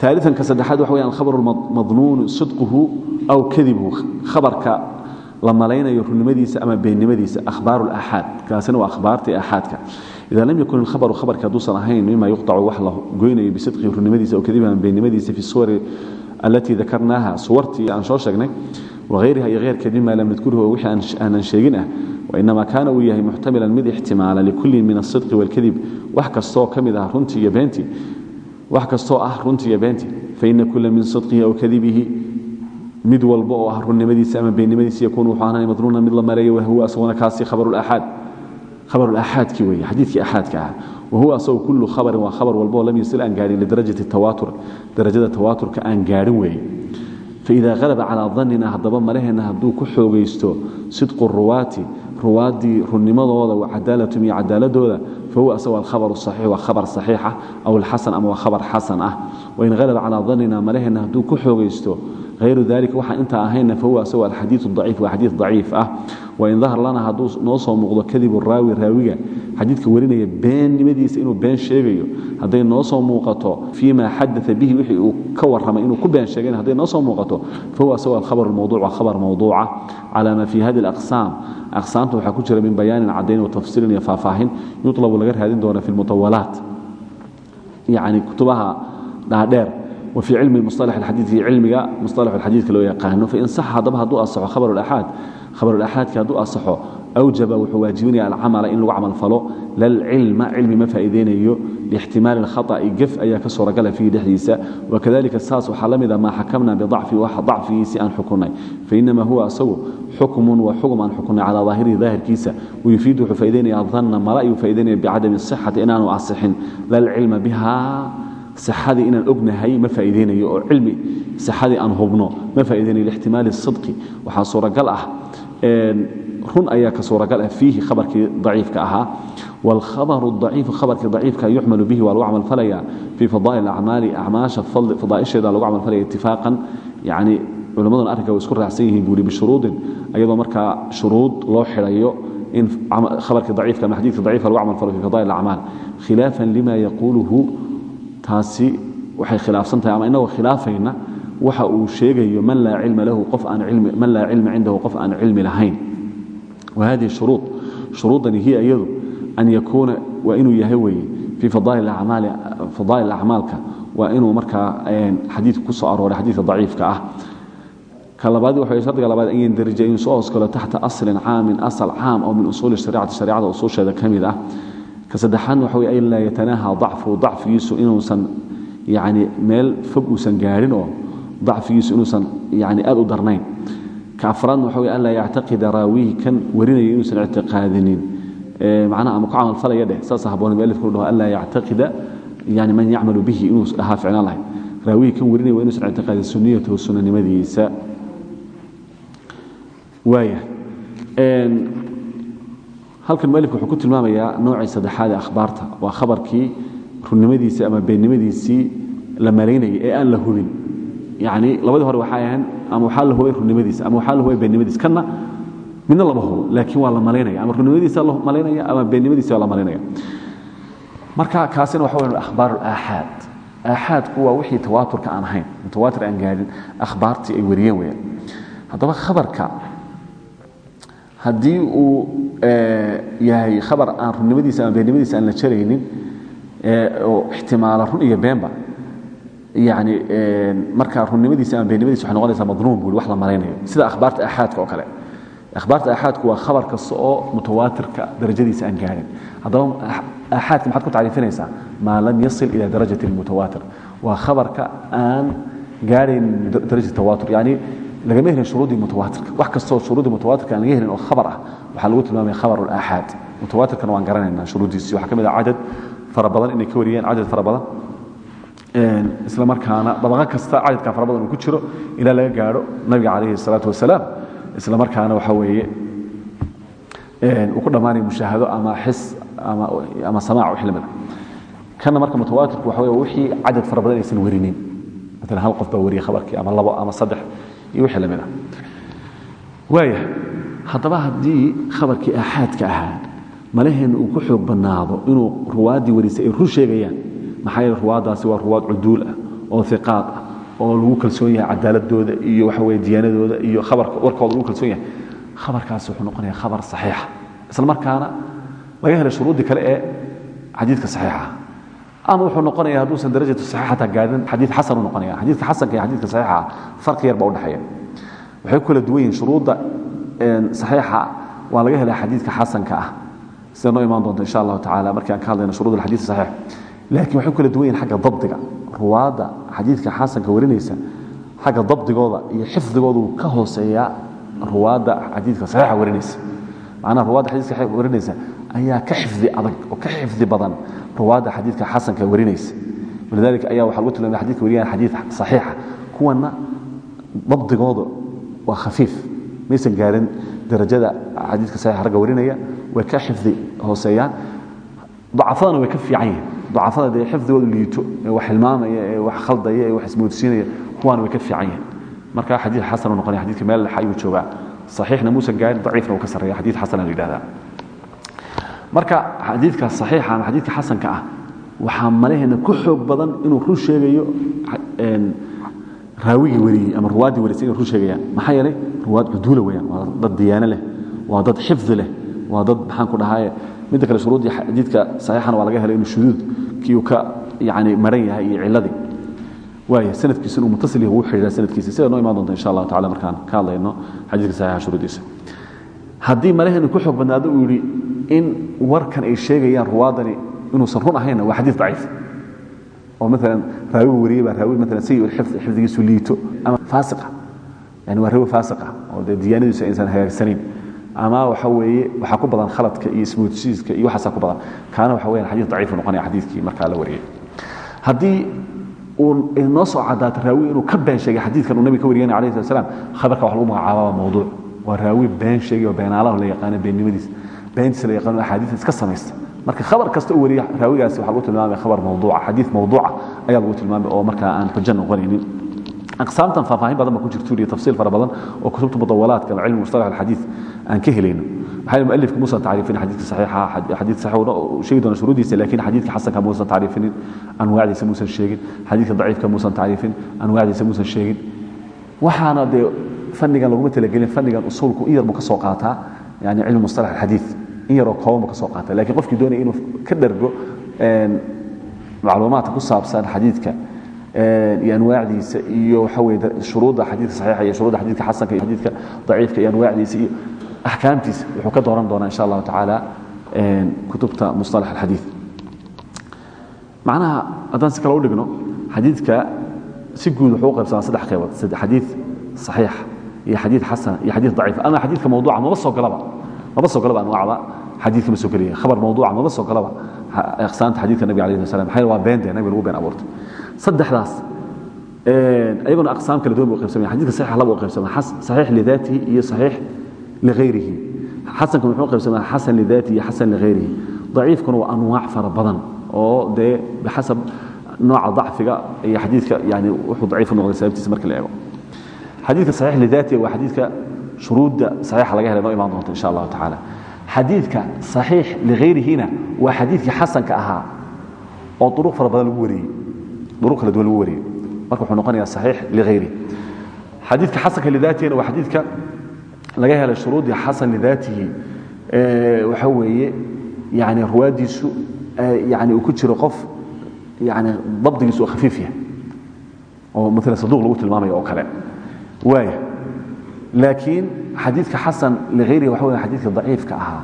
ثالثا كسدحاد وحوي الخبر المضنون صدقه أو كذبه خبرك لما لينا يرنمديس أما بينمديس أخبار الأحاد كاسنا وأخبارتي أحادك إذا لم يكن الخبر خبر كدوس رهين مما يقطع وحله قويني بصدقه يرنمديس أو كذبا بينمديس في waayriha iyo eyrkeed mima lam yadkurhu wixii aanan sheegin ah wainamaa kaana uu yahay muxtamilan mid ixtimaala likullin min asidqi walkadib wax kastoo ka mid ah runtii iyo beentii wax kastoo ah runtii iyo beentii faina kula min sidqihi aw kadibihi mid walba oo ah runnimadiisa ama beennimadiisa yakuun wuxuu ahaanay madruuna mid la mareeyo wahuwa asaguna kaasi khabarulaaxaad abarulaaxaadki weeye xadiidkii axaadka ah wahuwa asagu kullu khabarin waa khabar walba oo lam yusil aan gaahin lidarajati tawaatur darajada tawaaturka aan gaadhin weeye faidaa qalaba calaa danina haddaba malaheenna hadduu ku xoogaysto sidqu ruwaati ruwaadii runnimadooda wa cadaalatum iyo cadaaladooda fahuwa asago alkhabaru saxiix waa khabar saxiixa aw alxasan ama waa khabar xasan ah wain halaba calaa danina malaheenna hadduu ku xoogaysto ayru dalia waxaa intaa ahayna fahuwa isago alxadii aciif waa xadii daciif ah. Wain dahar lana hadduu noo soo muuqdo kadibu raawi raawiga xadiidka warinaya beennimadiisa inuu been sheegayo. Hadday noo soo muuqato fii ma xadaa bihi wixii uu ka warramay inuu ku been sheegan hadday noo soo muuqato fahuwa isago alkhabar mawduc waa khabar mawduuca. Calaa ma fii hadi alaqsaam. Aqsaamta waxaa ku jira min bayaanin caddayn wa tafsiilin iyo faahfaahin. Yutlabu laga raadin doona fi lmutawalaat yani kutubaha dhaadheer المصطلح الحديث في علم مصطلح الحديث كلو يقانه فإن صح ضبها دو أصح خبر الأحاد خبر الأحاد كدو أصح أوجب وحواجبني العمل إن لو عمل فلو للعلم علم ما فائدين يو لاحتمال الخطأ قف أي كسر قال في دحديسة وكذلك الساس وحلم إذا ما حكمنا بضعف واحد ضعفه سيان حكمنا فإنما هو أسو حكم وحكم أن حكمنا على ظاهره ظاهر كيسة ويفيد فائدين الظن ما رأي فائدين بعدم الصحة إن أنا أصحن لا العلم بها saxadii inaan ognahay ma faa'iideynayo oo cilmi saxadii aan hubno ma faa'iideynayo lixtimaali sidqi. Waxaa suuragal ah run ayaa ka suuragal ah fiihi khabarkii daciifka ahaa. Wاlkhabaru daciifu khabarkii daciifka yuxmalu bihi waa lagu camalfalaya fii fadaa'il acmaali acmaasha fadaa'isheeda lagu camalfalaya itifaaqan yani culammaduna arrinka way isku raacsan yihiin buuri bishuruudin ayadoo markaa shuruud loo xidhayo in khabarkii daciifka ama xadiidka daciifka lagu camalfalo fi fadaa'il acmaal khilaafan lima yaquuluhu taasi waxay khilaafsan tahay ama inagoo khilaafayna waxa uu sheegayo man laa cilma cindahu qof aan cilmi lahayn. Wahadihi shuruu shuruudani hi iyadu an yakuuna waa inuu yahay weeye fii fadaa'il acmaalka waa inuu markaa xadiidku ku soo arooray xadiidka daciifka ah. Aaaadaaaan daraja inuu soo hoskalo taxta aslin caamin asal caam oo min usuuli haricati haricada usuusheeda ka mid ah kasaddexaadna waxa wey an laa yatanaaha dacfu dacfigiisu inuusan yani meel fog uusan gaarin oo dacfigiisu inuusan yani aad u darnayn. Ka afraadna waxa wey an laa yactaqida raawihi kan warinaya inuusan ictiqaadinin. Macnaha ama ku camalfalaya dheh saasa haboon mualifka u dhaho an laa yactaqida yani man yacmalu bihi inuu ahaa ficlaan lahay raawihii kan warinaya waa inuusan ictiqaadin suniyatahu sunanimadiisa waaya halkan mualifku wuxuu ku tilmaamayaa noocii saddexaad ee akhbaarta. Waa khabarkii runnimadiisii ama beennimadiisii la malaynayay ee aan la hubin. Yacni labadii hore waxay ahayn ama waxaa la hubay runnimadiisa ama waxaa la hubay beennimadiisa kanna midna lama hubo laakiin waa la malaynaya ama runnimadiisa la malaynaya ama beennimadiisa waa la malaynaya marka kaasina waxa weyn akhbaar al-aaxaad aaxaadku waa wixii tawaaturka aan ahayn mutawaatir aan gaadhin akhbaartii ay wariyeen weyaan haddaba khabarka haddii uu yahay khabar aan runnimadiisa ama beennimadiisa aan la jaraynin oo ixtimaala run iyo beenba yani markaa runnimadiisa ama beennimadiisa waxay noqonaysaa madnuun buu wax la malaynayo sida akhbaarta aaxaadka oo kale. Akhbaarta aaxaadku waa khabar kasta oo mutawaatirka darajadiisa aan gaadhin haddaba aaxaadka maxaad ku tacriifinaysaa? Maa lam yasil ila darajati almutawaatir waa khabarka aan gaadhayn darajat tawaatur. Yani lagama helin shuruudii mutawaatirka. Wax kastoo shuruudii mutawaatirka aan laga helin oo khabar ah waxaa lagu tilmaamaya khabar alaaxaad mutawaatirkana waan garanaynaa shuruuddiisii waxaa ka mid ah cadad fara badan inay ka wariyeen cadad fara badan. Isla markaana dabaqo kasta cadadka fara badan uu ku jiro ilaa laga gaadho nabiga calayhi الsalaatu wasalaam. Isla markaana waxa weeye uu ku dhammaanaya mushaahado ama xis ama samaac wix la mid a kana marka mutawaatirku waxa wey wixii cadad fara badan aysan warinin. Maalan hal qof baa wariya khabarkii ama labo ama saddex ah. Waaya haddaba haddii khabarkii aaxaadka ahaa malaheenna uu ku xoog bannaado inuu ruwaaddii warisay ay run sheegayaan? Maxaa yeele ruwaaddaasi waa ruwaad cuduul ah oo iqaad ah oo lagu kalsoon yahay cadaaladooda iyo waxa weye diyaanadooda iyo khabarka warkooda lagu kalsoon yahay. Khabarkaasi wuxuu noqonaya khabar saxiixa isla markaana laga helay shuruuddii kale ee xadiidka saxiixa ama wuxuu noqonaya hadduusan darajatu saxiixata gaadhin xadiid xasan u noqonaya xadiidka xasanka iyo xadiidka saxiixa farqi yar baa udhexeeya waxay ku kala duwan yihiin shuruudda saxiixa. Waa laga helaya xadiidka xasanka ah. Sida noo imaan doonto insha allahu tacala markii aan ka hadlayno shuruud alxadiid saxiix. Laakiin waxay ku kala duwan yihiin xagga dabdiga. Ruwaadda xadiidka xasanka warinaysa xagga dabdigooda iyo xifdigooda uu ka hooseeyaa ruwaadda xadiidka saxiixa warinaysa. Macnaha ruwaadda xadiidka warinaysa ayaa ka xifdi adag oo ka xifdi badan ruwaadda xadiidka xasanka warinaysa. Walidalika ayaa waxaa lagu tilmaamay xadidka wariyaan xadiid saxiixa. Kuwana dabdigooda waa khafiif. Maysan gaarin darajada xadiidka saxiixa ragga warinaya. Way ka xifdi hooseeyaan. Dacafadana way ka fiican yihiin. Dacafada dee xifdigoodu liito. Ee wax hilmaamaya ee wax khaldaya ee wax ismoodsiinaya kuwaana way ka fiican yihiin. Marka xadiid xasan uu noqonaya xadiidka meel dhexa ayuu joogaa. Saxiixna muusan gaarin daciifna uu ka sarreeya xadiid xasana la yidhahdaa marka xadiidka saxiixa ama xadiidka xasanka ah waxaa malaheena ku xoog badan inuu run sheegayo raawigii wariyey ama ruwaaddii warisay inay run sheegayaan. Maxaa yeelay ruwaad cuduula weeyaan waa dad diyaano leh waa dad xifdi leh waa dad maxaan ku dhahaye midda kale shuruuddii xadiidka saxiixana waa laga helay inuu shuduud kii uu ka yani maran yahay iyo ciladii waaya sanadkiisa inuu mutasil yahay wuu xidhiidha sanadkiisa. Sida noo imaan doonta insha allahu tacala markaan ka hadlayno xadiidka saxiixa shuruuddiisa haddii malaheenu ku xoog badnaado uu yidhi in warkan ay sheegayaan ruwaadani inuusan run ahaynna waa xadiid daciif. Oo maalan raawigu wariyey baa raawi maalan sayi xifd xifdigiisu liito. Ama faasiqa. Yani waa raawi faasiqa oo dee diyaanadiisu aysan hagaagsanayn ama waxa weeye waxaa ku badan khaladka iyo ismoodsiiska iyo waxaasaa ku badan. Kaana waxa weyaan xadiid daciifu noqonaya xadiidkii markaa la wariyey. Haddii uu inoo soo cadaato raawi inuu ka been sheegay xadiidkan uu nabiga ka wariyana alayh slat slam khabarka wax lagu magacaabaa mawduuc. Waa raawi been sheegay oo beenaalaha la yaqaano beennimadiisa beentiisa la yaqaano axaadiis iska samaysta. Marka khabar kasta uu wariya raawigaasi waxa lagu tilmaamaya khabar mawduuca xadiid mawduuca ayaa lagu tilmaamay oo markaa aan xujo noqonaynin aqsaamtan faahfaahin badan ba ku jirto iyo tafsiil fara badan oo kutubta mudawalaadka ama cilmi mustalax alxadiid aan ka helayno maxaa yeele mualifka muusan tacriifinin xadiidka saxiixa xadiid saxiix uu sheegi doona shuruudiisa laakiin xadiidka xasanka muusan tacriifinin anwaacdiisa muusan sheegin. Xadiidka daciifka muusan tacriifin anwaacdiisa muusan sheegin. Waxaana dee fannigan laguma talagelin fannigan usuulku in yar buu ka soo qaataa yani cilmi mustalax alxadiid in yaroo kooban buu ka soo qaata lakiin qofkii doonaya inuu ka dhergo macluumaadka ku saabsan xadiidka iyo anwaacdiisa iyo waxa weye shuruudda xadiidka saxiixa iyo shuruudda xadiidka xasanka iyo xadiidka daciifka iyo anwaacdiisa iyo axkaamtiisa wuxuu ka dooran doonaa insha allahu tacaala kutubta mustalax alxadiid. Macnaha haddaan si kale u dhigno xadiidka si guud wuxuu u qaybsamaa saddex qaybood xadiid saxiix iyo xadiid xasan iyo xadiid daciif ama xadiidka mawduuca maba soo galaba maba soo galaba anwaacda xadiidka ma soo gelaya khabar mawduuca maba soo galaba. Aqsaanta xadiidka nabiga alayhi salam maxaa waa beente nabiga lagu been abuurtay. Saddexdaas ayaguna aqsaam kala duwan bu qaybsamaya xadiidka saxiix laba u qaybsamaa saxiix lidaatihi iyo saxiix ligayrihi xasanka muxuu qaybsamaa xasan lidaatihi iyo xasan ligayrihi daciifkuna waa anwaac fara badan oo dee bixasab nooca dacfiga iyo xadiidka yani wuxuu daciif u noqday sababtiisa marka la eego. Xadiidka saxiix lidaatihi waa xadiidka shuruudda saxiixa laga helay noo imaan doonto insha allahu tacaala xadiidka saxiix ligayrihina waa xadiidkii xasanka ahaa oo duruq fara badan lagu wariyey. Duruq kala duwan lagu wariyey. Marka wuxuu noqonayaa saxiix ligayri xadiidka xasanka lidaatina waa xadiidka laga helay shuruudii xasan lidaatihi waxa weeye yani ruwaadiisu yani uu ku jiro qof yani dabdigiisu uu khafiif yahay oo maala saduuq lagu tilmaamayo oo kale. Waaya laakiin xadiidka xasan liayrihi waxa w xadiidka daciifka ahaa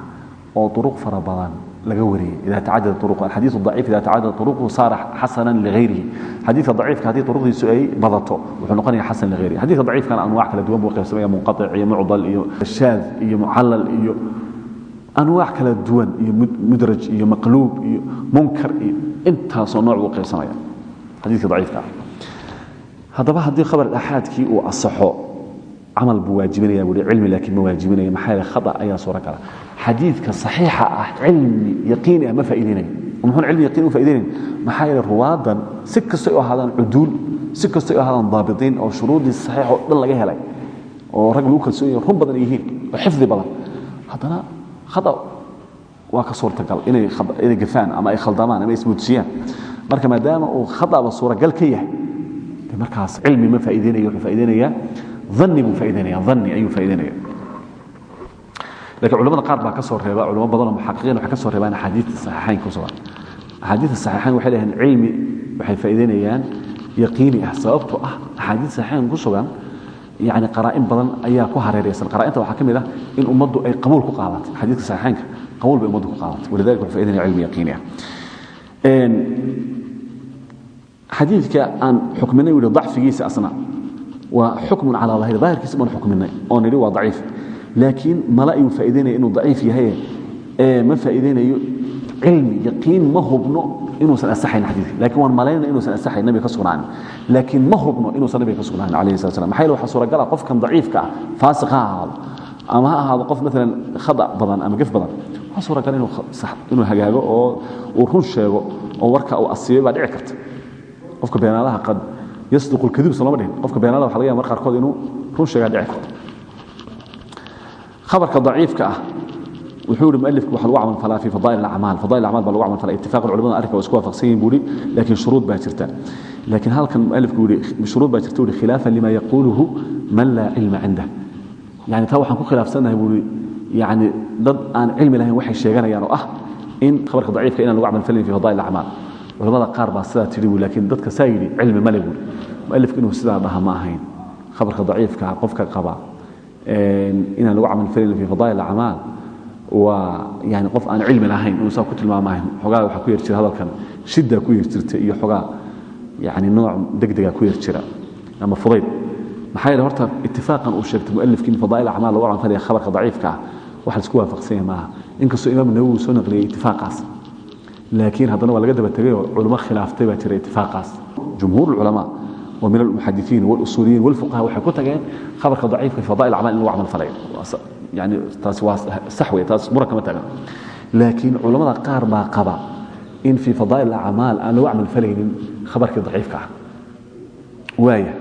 oo uruq fara badan laga wariyey ida tacadad uruadiiu aciif ida tacadad uruqu saara xasana liayrihi xadiidka daciifka haddii uruqdiisu ay badato wuxuu noqonaya xasan liayrihi xadidka daciifkana anwac kala duwan buu qaybsamaya munqaic iyo mucdal iyo shaad iyo mucallal iyo anwaac kala duwan iyo mudraj iyo maqluub iyo munkar iyo intaasoo nooc buu qaybsamaya xadiidka daciifka haddaba haddii khabar axaadkii uu asaxo camal buu waajibinaya bui cilmi laakiin ma waajibinaya maxaa khata ayaa suuro gala. Xadiidka saxiixa ah cilmi yaqiini ah ma faa'iideynayo muxuuna cilmi yaqiin u faa'iideynayn? Maxaa ruwaadan si kastay u ahaadaan cuduul si kastay u ahaadaan daabitiin oo shuruudii saxiix oo dhan laga helay oo rag lagu kalsoon yahay run badan yihiin oo xifdi badan. Haddana khata waa ka suurtagal inay gafaan ama ay khaldamaan ama ay marka maadaama uu khataba suuragal ka yahay markaas cilmi ma faa'iideynayo wuxuu faa'iideynayaa lakiin culamada qaar baa ka soo reeba culamo badanoo muxaqiqiin waxay ka soo reebaan axaadiidta saxiixayn ku sugan axaadiidta saxiixayn waxay leeyihiin cilmi waxay faa'iideynayaan yaqiini ah sababtoo ah axaadiid saxiixayn ku sugan yani qaraa'in badan ayaa ku hareeraysan. Qaraa'inta waxaa ka mid ah in ummaddu ay qabuul ku qaadatay xadiidka saxiixaynka qabuul bay ummaddu ku qaadatay walidalika waxay faa'ideynaya cilmi yaqiini ah. Xadiidka aan xukminay wili dacfigiisa asna waa xukmun calaa daahiri daahirkiisa baan xukminay oo nidhi waa daciif. Laakiin mala ayuu faa'iideynaya inuu daciif yahay. Ma faa'iideynayo cilmi yaqiin ma hubno inuusan asaxayn xadiidka laakiin waan malaynaya inuusan asaxayn nabiga ka sugnaanin laakiin ma hubno inuusan nabiga ka sugnaanin calayhi salatu salam maxaa yeele waxaa suuragala qofkan daciifka ah faasiq ha ahaado ama ha ahaado qof maalan khada badan ama gef badan waxaa suuragal inuu inuu hagaago oo uu run sheego oo warka uu asiibay baa dhici karta. Qofka beenaalaha qad yasduqu lkadiib soo lama dhihin qofka beenaalaha waxa laga yaaba mar qaarkood inuu run sheegaa dhici karta habarka daciifka ah wuxuu yihi mualifku waxa lagu camal falaa fi fadaa'il alacmaal fadaa'il acmaal baa lagu camal falaa ittifaq culamada arrinka waa isku waafaqsan yihiin buu yihi laakiin shuruud baa jirta laakiin halkan mualifku yihi shuruud baa jirta yihi khilaafan lima yaquuluhu man laa cilma cindah yani taa waxaan ku khilaafsannahay buu yihi yani dad aan cilmi lahayn waxay sheeganayaan oo ah in khabarka daciifka inaan lagu camal falin fi fadaa'il acmaal culamada qaar baa sidaa tidhi buu laakiin dadka saa yidhi cilmi male buu mualifku inuu sidaa dhaha ma ahayn. Khabarka daciifka qofka qaba inaan lagu camal falin fi fadaa'il acmaal waa yani qof aan cilmi lahayn inuu saa ku tilmaamahayn xogaa waxaa ku yar jira hadalkan. Shiddaa ku yar jirta iyo xogaa yani nooc degdega ku yar jira. Ama fudayd. Maxaa yeele horta itifaaqan uu sheegtay mualifkii in fadaa'il acmaal lagu camal falaya khabarka daciifka ah wax la isku waafaqsan yahay maaha. Inkastoo imaam nawowi soo naqliyey itifaaqaas laakiin haddana waa laga daba tegay oo culamo khilaaftay baa jira itifaaqaas jumhuur ulculamaa ومن المحدثين والأصوليين والفقهاء waxay ku tageen khabarka daciifka fi fadaa'il acmaal in lagu camal falay yani taas waa sax wey taas muran kama tagan laakiin culamada qaar baa qaba in fi fadaa'il acmaal aan lagu camal falaynin khabarkii daciifka ah waaya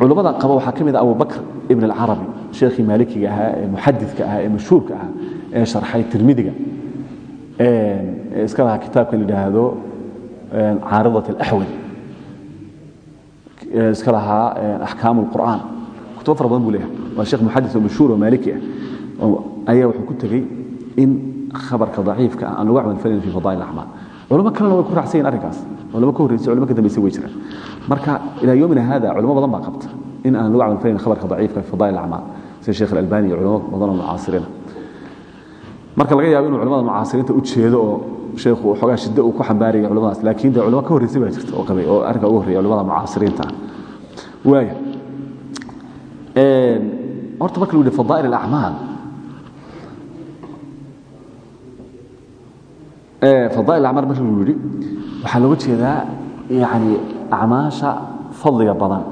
culamada qaba waxaa ka mid ah abu bakr ibn alcarabi sheekhii maalikiga ahaa ee muxadidka ahaa ee mashhuurka ahaa ee sharxay tirmidiga iska lahaa kitaabka la yidhaahdo caaridat alaxwad iska lahaa axkaam اlqur'aan kutubo fara badan buu leeyahay. Waa sheekh muxadis mashhuur oo maaliki ah. Ayaa wuxuu ku tegey in khabarka daciifka ah aan lagu camal fi fadaa'il acmaal. Culamo kalena way ku raacsan arrinkaas. Culamo ka horreysay culamo ka dambeysay way jiraan. Marka ilaa yoomina hada culamo badan baa qabta in aan lagu camal khabarka daciifka fi fadaa'il acmaal. Sida sheekh alalbani iyo culamo badan oo mucaasiriina marka laga yaabo inuu culamada mucaasiriinta u jeedo oo sheekhu xoogaa shiddo uu ku xambaaraya culamadaas laakiin dee culamo ka horreysay baa jirta oo qabay oo arrinka ugu horreeya culamada mucaasiriinta. Ah waaya horta marka lagu yidhi fadaa'il alacmaal fadaa'il acmaal marka lagu yidhi waxaa looga jeedaa yani acmaasha fadliga badan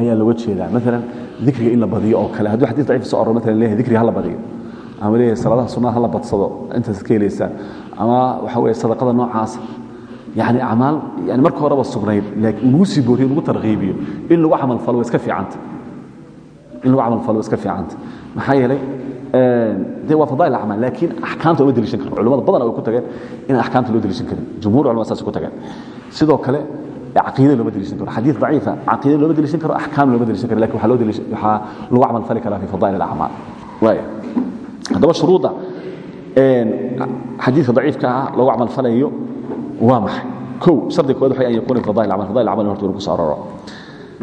ayaa looga jeedaa. Maalan dikriga in la badiyo oo kale hadduu xadiis daciif soo arro maalan leeyahay dikriga ha la badiyo ama leeyahay salaadaha sunnaha ha la badsado intaas ka helaysaan ama waxa weeye sadaqada noocaasa yani acmaal yani marka horeba sugnayd laakiin lagu sii booriyo lagu tarkiibiyo in lagu camal falo waa iska fiicanta. In lagu camal falo waa iska fiicanta. Maxaa yeelay de waa fadaa'il acmaal laakiin axkaamta uma deliishan karo culimada badan way ku tageen in axkaamta loo deliishan karin. Jumhur culama saas ku tageen. Sidoo kale karo. Xadiid daciifa caqiida looma deliishan karo axkaam looma deliishan karo. Lakin waxaa loo deliishan waxaa lagu camal fali karaa fi fadaa'il alacmaal waaya haddaba shuruudda xadiidka daciifka ah lagu camal falayo waa maxay? Kow shardiga koowaad waxay an yakuuna fi fadaa'il acmaal fadaa'il acmaal horta inuu ku soo aroro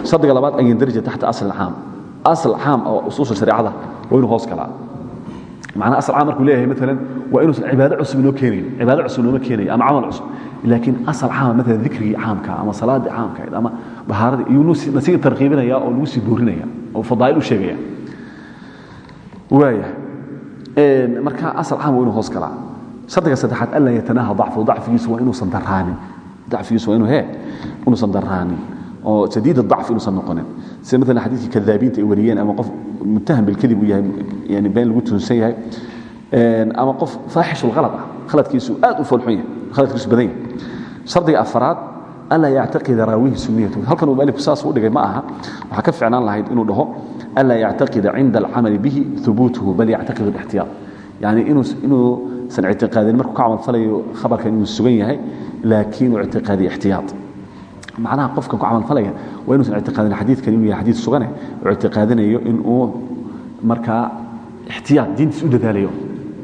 shardiga labaad an yandarija taxta asl caam. Asl caam oo usuusha shareecada waa inuu hoos galaa macnaa asal caam markuu leeyahay maalan waa inuusan cibaado cusub inoo keenayn cibaado cusub nooma keenayo ama camal cusub. Laakiin asal caama maalan dikrigii caamka ama salaadii caamkahayd ama bahaaradii iyuu nasiga tarkiibinaya oo nagu sii boorinaya oo fadaa'il u sheegaya. Waaya marka asal caam waa inuu hoos galaa. Shardiga saddexaad anlaa yatanaaha dacfu dacfigiisu waa inuusan daraanin dacfigiisu waa inuu hee inuusan daraanin oo shadiid dacf inuusan noqonin. Sida maalan xadiidkii kadaabiinta ay wariyeen ama qof muttaham bilkadib uu yahay yani been lagu tuunsan yahay. Ama qof faaxish lhalad ah. Khaladkiisu aad u foolxun yahay. Khaladkiisu badan yahay. Shardiga afaraad anlaa yactaqida raawihi suniyatu halkan uu mualifku saas u dhigay ma aha waxaa ka ficnaan lahayd inuu dhaho anlaa yactaqida cinda alcamali bihi hubuutuhu bal yactaqidu اlixtiyaad yani inuusan ictiqaadin markuu ka camal falayo khabarkan inuu sugan yahay laakiin uu ictiqaadiya ixtiyaad macnaha qofkan ku camalfalaya waa inuusan ictiqaadin xadiidkan inuu yahay xadiid sugane oo inuu markaa ixtiyaad diintiis u dadaalayo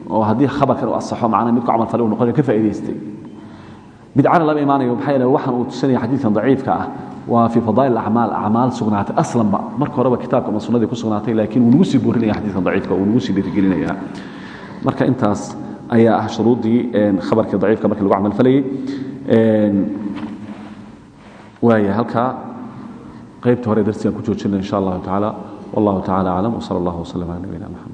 oo haddii khabarkan uu asaxo macnaha mid ku camalfalay uu noqonayo ka faa'idaystay bidcana lama imaanayo maxaa yeele waxaan uu tusanaya xadiidkan daciifka ah. Waa fii fadaa'il acmaal acmaal sugnaatay aslanba marka horeba kitaabka ama sunnadii ku sugnaatay laakiin wuu nagu sii boorinaya xadiidkan daciifka wuu nagu sii dhiirigelinaya marka intaas ayaa ah shuruuddii khabarkii daciifka markii lagu camalfalayay waaya halkaa qaybta hore darsigan ku joojina in sha allahu tacaala. Wallahu tacala aclam wsala allah wslam ala nabiyina mxamed